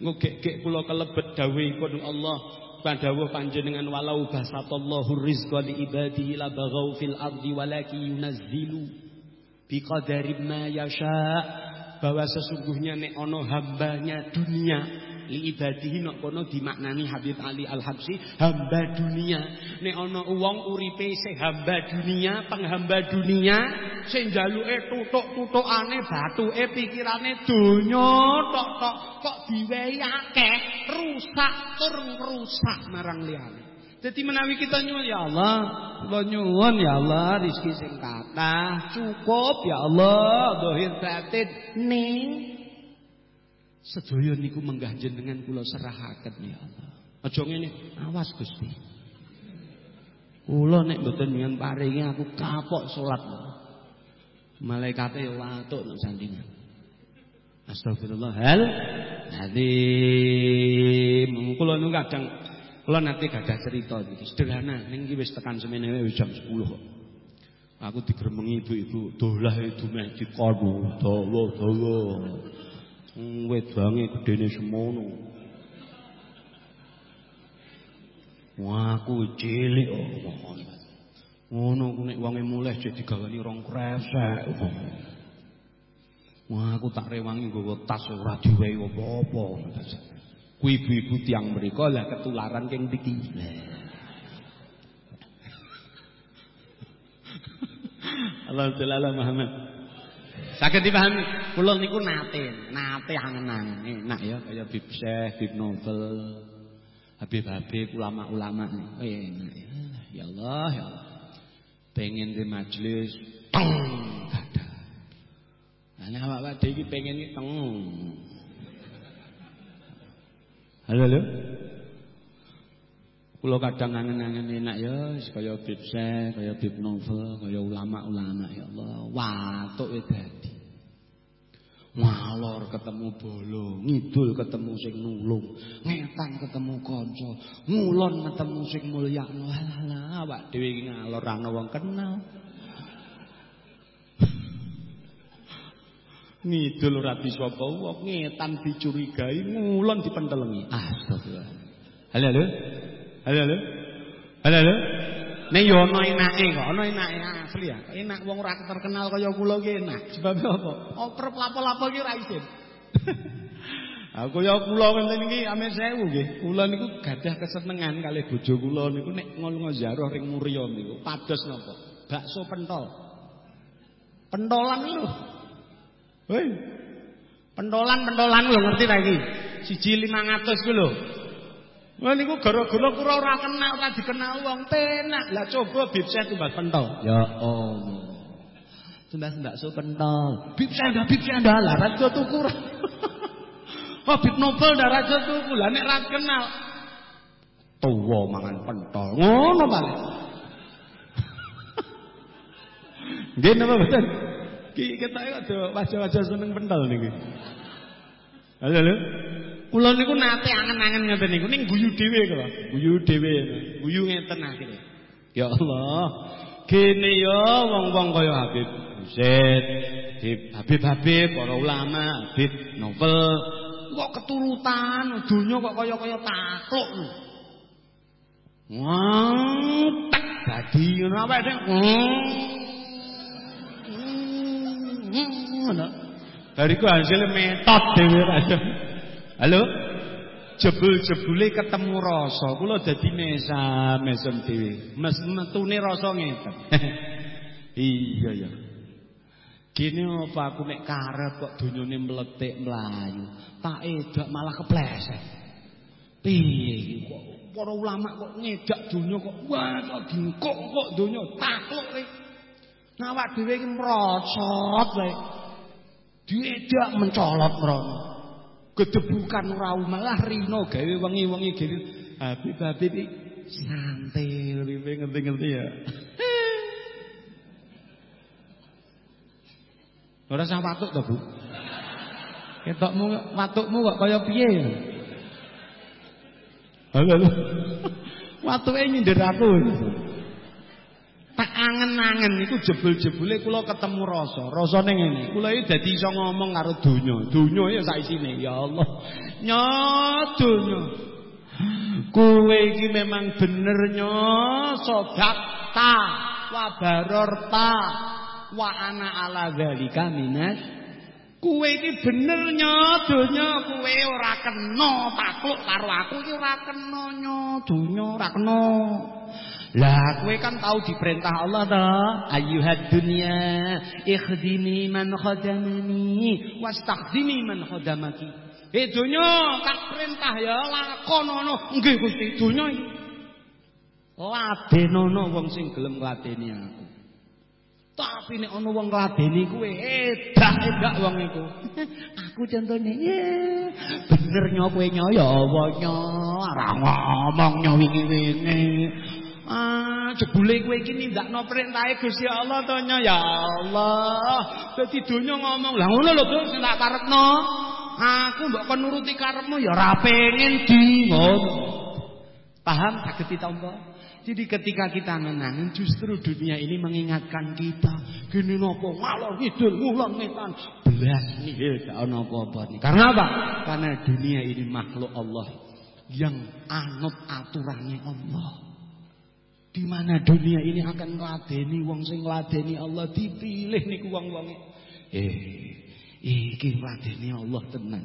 Ngogek-gek kula kelebet dawuhipun Allah Padawuh panjenengan walau basatallahu rizqa li ibadihi la baghaw fil ardi walaki yunazzilu biqadari ma yasha bahwa sesungguhnya nek ana hambanya dunia li ibadihi nek kono dimaknani Habib Ali Al Habsyi hamba dunia. Nek ana wong uripe sing hamba dunia penghamba dunia sing jaluke tutuk-tutukane batuke pikirane donya tok-tok kok diwehi akeh rusak tur rusak marang liyane. Jadi menawi kita nyuwun ya Allah, kula nyuwun ya Allah rezeki sing kathah, cukup ya Allah, zahir batin ning sedaya niku menggah jenengan kula serahaken ya Allah. Aja ngene, awas Gusti. Kula nek mboten nyuwun paringi aku kapok salat. Malaikate watuk nek sandingan. Astagfirullah hal Azim. Kula nu kadang kula nanti gadah cerita iki sederhana ning iki wis tekan semene wis jam 10 kok. Aku digremengi ibu-ibu dolah itu meh dikono dawa-dawa. Wedange gedene semono. Wah, aku cilik kok. Ngono ku nek wonge mulih jadi digawani rong kresek. Wah, aku tak rewangi nggawa tas ora diwehi apa-apa. Ku ibu-ibu tiang mriku lah ketularan keng iki. Alhamdulillah Muhammad. Saged dipahami, kula niku nate, nate angen-angen enak ya kaya Bib Syekh, Bib Novel, Habib-habib ulama-ulama enak ya. Ya Allah, ya Allah. Pengen di majelis teng Ana awak dhewe iki pengen iki teng. Halo halo. Kula kadang angen-angen enak ya kaya Bib Syekh, kaya Bib Novel, kaya ulama-ulama ya Allah. Watuk e dadi. Ngalor ketemu bolo, ngidul ketemu sing nulung, ngetan ketemu kanca, ngulon ketemu sing mulya. Walah, awak dhewe iki ngalor ana wong kenal. Ngidul ora bisa wong ngetan dicurigai, ngulon dipentelengi. Astagfirullah. Halo halo. Halo halo. Halo halo. Nek yo ana enake kok, ana enake asli ya. Enak wong ora terkenal kaya kula ki enak. Sebab apa? Oh, per lapo-lapo ki ora isin. Aku ya kula wonten iki ame sewu nggih. Kula niku gadah kesenengan kalih bojo kula niku nek ngolong ziarah ring Muria niku. Pados napa? Bakso pentol. Pentolan lho. Hei. Pentolan-pentolan lho ngerti ta iki? Siji 500 ku lho. Wah niku gara-gara kula ora kenal, ora dikenal wong penak. Lah coba bibset tumbas pentol. Ya Allah. Tumbas bakso pentol. Bibset ndak bibset ndak lah raja tuku. Oh bib nobel ndak raja tuku. Lah nek ra kenal tuwa mangan pentol. Ngono balik. Nggih napa mboten? Ki ketok ada wajah-wajah seneng pentol niki. Halo halo. Kula niku nate angen-angen ngeten niku ning guyu dhewe kok. Guyu dhewe. Guyu ngeten akhire. Ya Allah. Kene ya wong-wong kaya Habib Husain, Habib-habib, para ulama, Habib novel kok keturutan, donya kok kaya-kaya takluk. Wah, tak dadi ngono awake ngono. Bariku hasil metode dhewe. Halo? Jebul-jebule ketemu rasa, kula dadi mesam mesem dhewe. Mes metune rasa ngeten. iya ya. Gini apa aku nek karep kok donyane meletik mlayu, tak edak malah kepleset. Piye kok para ulama kok ngedak donya kok wah kok dingkok kok donya takluk rek. Nawak dhewe iki. Diedak mencolot mrono. Gedebukan ora malah rino gawe wengi-wengi gini. Habib-habib iki santai uripe ngerti-ngerti ya. Ora sang watuk to, Bu? Ketokmu watukmu kok kaya piye? Halo. Watuke nyindir aku. Tak angen-angen iku jebul-jebule kula ketemu rasa. Rasane ngene. Kula iki dadi iso ngomong karo donya. Donya ya sak isine. Ya Allah. Nya donya. Kowe iki memang bener nya sodakta wa barorta wa ana ala zalika minas. Kowe iki bener nya donya kowe ora kena takluk karo aku iki ora kena nya donya ora kena. Lah kowe kan tahu diperintah Allah ta, ayyuhad dunya ikhdimi man khadamani wastakhdimi man khadamaki. Eh donya tak perintah ya lakonono. Nggih Gusti, donya iki. Ladenono wong sing gelem ngladeni aku. Tapi nek ana wong ngladeni kuwe edak-edak wong iku. aku contone bener nyo kowe nyo ya apa nyo ora ngomong nyo wingi-wingi. Ah, jebule kowe iki nindakno perintahe Gusti Allah to ya Allah. Dadi donya ngomong, lah ngono lho Bos sing tak karepno. Aku mbok kon nuruti karepmu ya ora pengen di ngono. Paham saged ditampa? Jadi ketika kita menangin justru dunia ini mengingatkan kita. Gini nopo ngalor ngidul ngulon ngetan. Belas nih gak apa-apa nih. Karena apa? Karena dunia ini makhluk Allah. Yang anut aturannya Allah. Di mana dunia ini akan ngeladeni wong sing ngladeni Allah dipilih niku wong-wonge. Eh, iki ngladeni Allah tenan.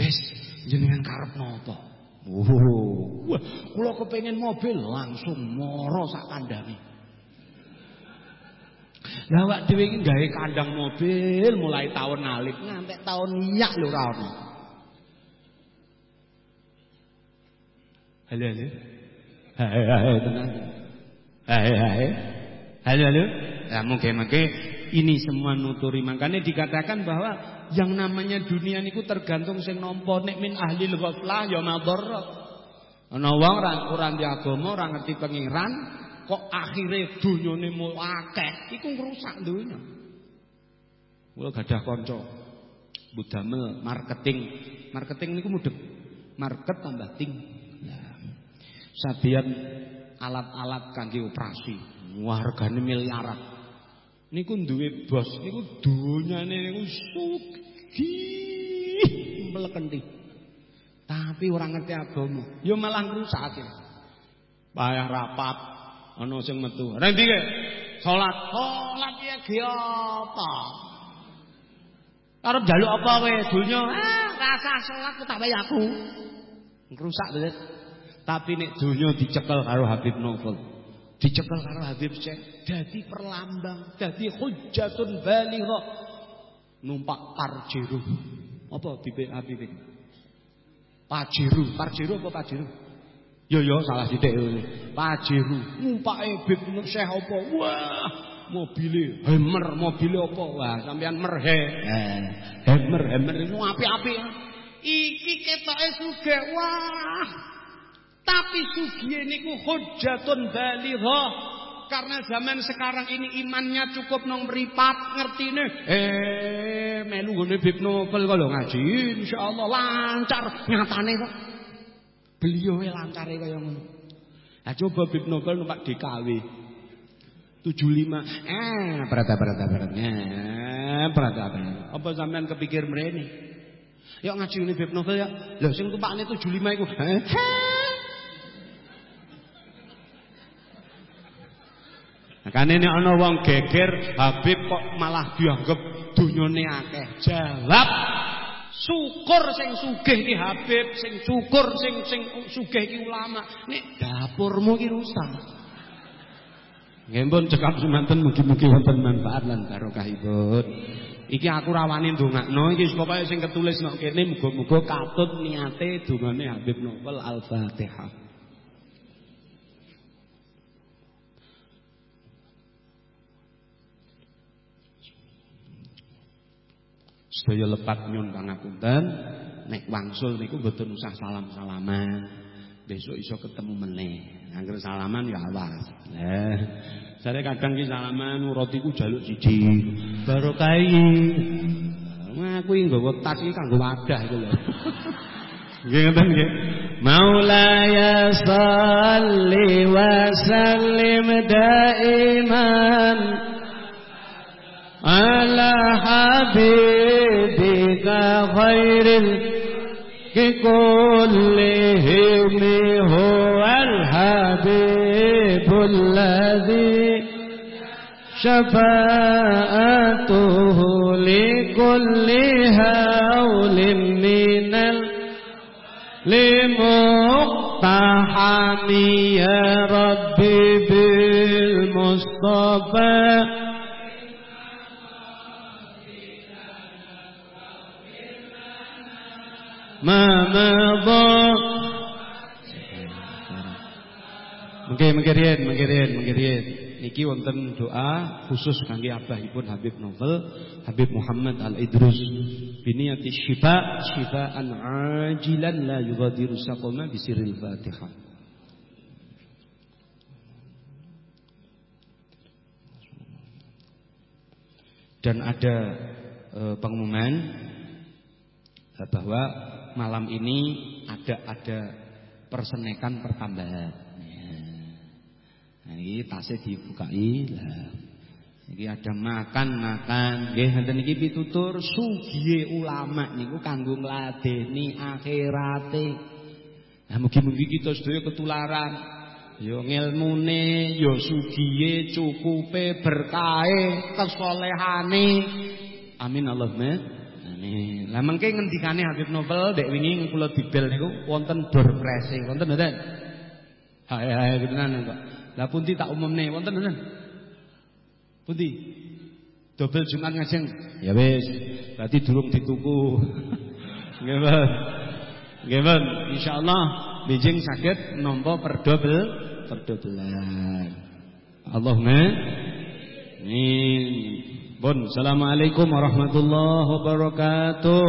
Wis jenengan karep napa? Oh, wah, kula kepengin mobil langsung moro sak kandange. Lah awak dhewe iki kandang mobil mulai tahun alif nganti tahun nyak lho ora ono. Halo halo. Hai hai tenang. Hai hai. Halo halo. Ya mungkin-mungkin ini semua nuturi makanya dikatakan bahwa yang namanya dunia niku tergantung sing nampa nek min ahli ghaflah ya madharat. Ana wong ora di agama, ora ngerti pangeran, kok akhire dunyane mu akeh, iku ngrusak donya. Kula gadah kanca budamel marketing. Marketing niku mudhep. Market tambah ting. Ya. Sabian alat-alat kangge operasi. Hargane miliaran. niku duwe bos niku donyane niku sugih mlekenti tapi ora ngerti agama ya malah ngrusake. Payah rapat. Ana sing metu. Rek ndi salat. Salat ya ge apa? Arep njaluk apa kowe donya ah rasa salat ku tak aku. Ngrusak tapi nek donya dicekel karo Habib Novel dicekel karo Habib Syekh dadi perlambang dadi hujjatun baligha numpak parjeru apa bibit Habib Pajeru, Parjeru apa Pajeru? Yo yo salah sithik Pajeru, numpak Habib Syekh apa? Wah, mobile Hammer, mobile apa? Wah, sampean merhe. Eh, Hammer, Hammer itu api-api. Iki ketoke sugih. Wah, tapi sugihe niku hujjatun baligha. Karena zaman sekarang ini imannya cukup nong mripat ngertine. Eh, melu ngene Bib Novel kalau ngaji insyaallah lancar nyatane kok. Beliau lancare kaya ngono. Nah, coba Bib Novel numpak DKW. 75 eh berata berata berata eh berata berata apa sampean kepikir mrene yuk ngaji ini Bib Novel ya lho sing tumpakne 75 iku eh Makane nek ana wong geger Habib kok malah dianggap dunyane akeh. Jawab syukur sing sugih ki Habib, sing syukur sing sing sugih ki ulama. Nek dapurmu ki rusak. Nggih pun cekap semanten mugi-mugi wonten manfaat lan barokahipun. Iki aku rawani ndongakno iki pokoke sing ketulis nok kene muga-muga katut niate dongane Habib Novel Al-Fatihah. Sedaya lepat nyun pangapunten, nek wangsul niku mboten usah salam-salaman. Besok iso ketemu meneh. Angger salaman ya awas. Lah, jare kadang ki salaman roti ku jaluk siji. Barokah iki. Aku iki nggawa tas iki kanggo wadah iku lho. Nggih ngoten nggih. Maulaya salli wa sallim daiman على حبيبك خير كلهم هو الحبيب الذي شفاءته لكل هول من لمقتحم يا ربي بالمصطفى ما مضى Oke, mengkirin, mengkirin, mengkirin. Niki wonten doa khusus kangge abahipun Habib Novel, Habib Muhammad Al Idrus. Biniyati syifa, syifaan ajilan la yughadiru saqama bisiril Fatihah. Dan ada e, pengumuman e, bahwa malam ini ada ada persenekan pertambahan. Ya. Nah, ini tasnya dibukai lah. Iki ada makan-makan nggih ngeten iki pitutur sugihe ulama niku kanggo ngladeni akhirate. Nah mugi-mugi kita sedaya ketularan ya ngilmune, ya sugihe, cukupe, berkahe, kesolehane. Amin Allahumma. Amin. Lah mengke ngendikane Habib Novel dek wingi kula dibel niku wonten door pressing, wonten mboten? Hae hae tenan kok. Lah pundi tak umumne wonten mboten? Pundi? Dobel Jumat ngajeng. Ya wis, berarti durung dituku. Nggih, Pak. Nggih, Pak. Insyaallah bijing saged nampa perdobel perdobelan. Allahumma amin. Bon, Assalamualaikum warahmatullahi wabarakatuh.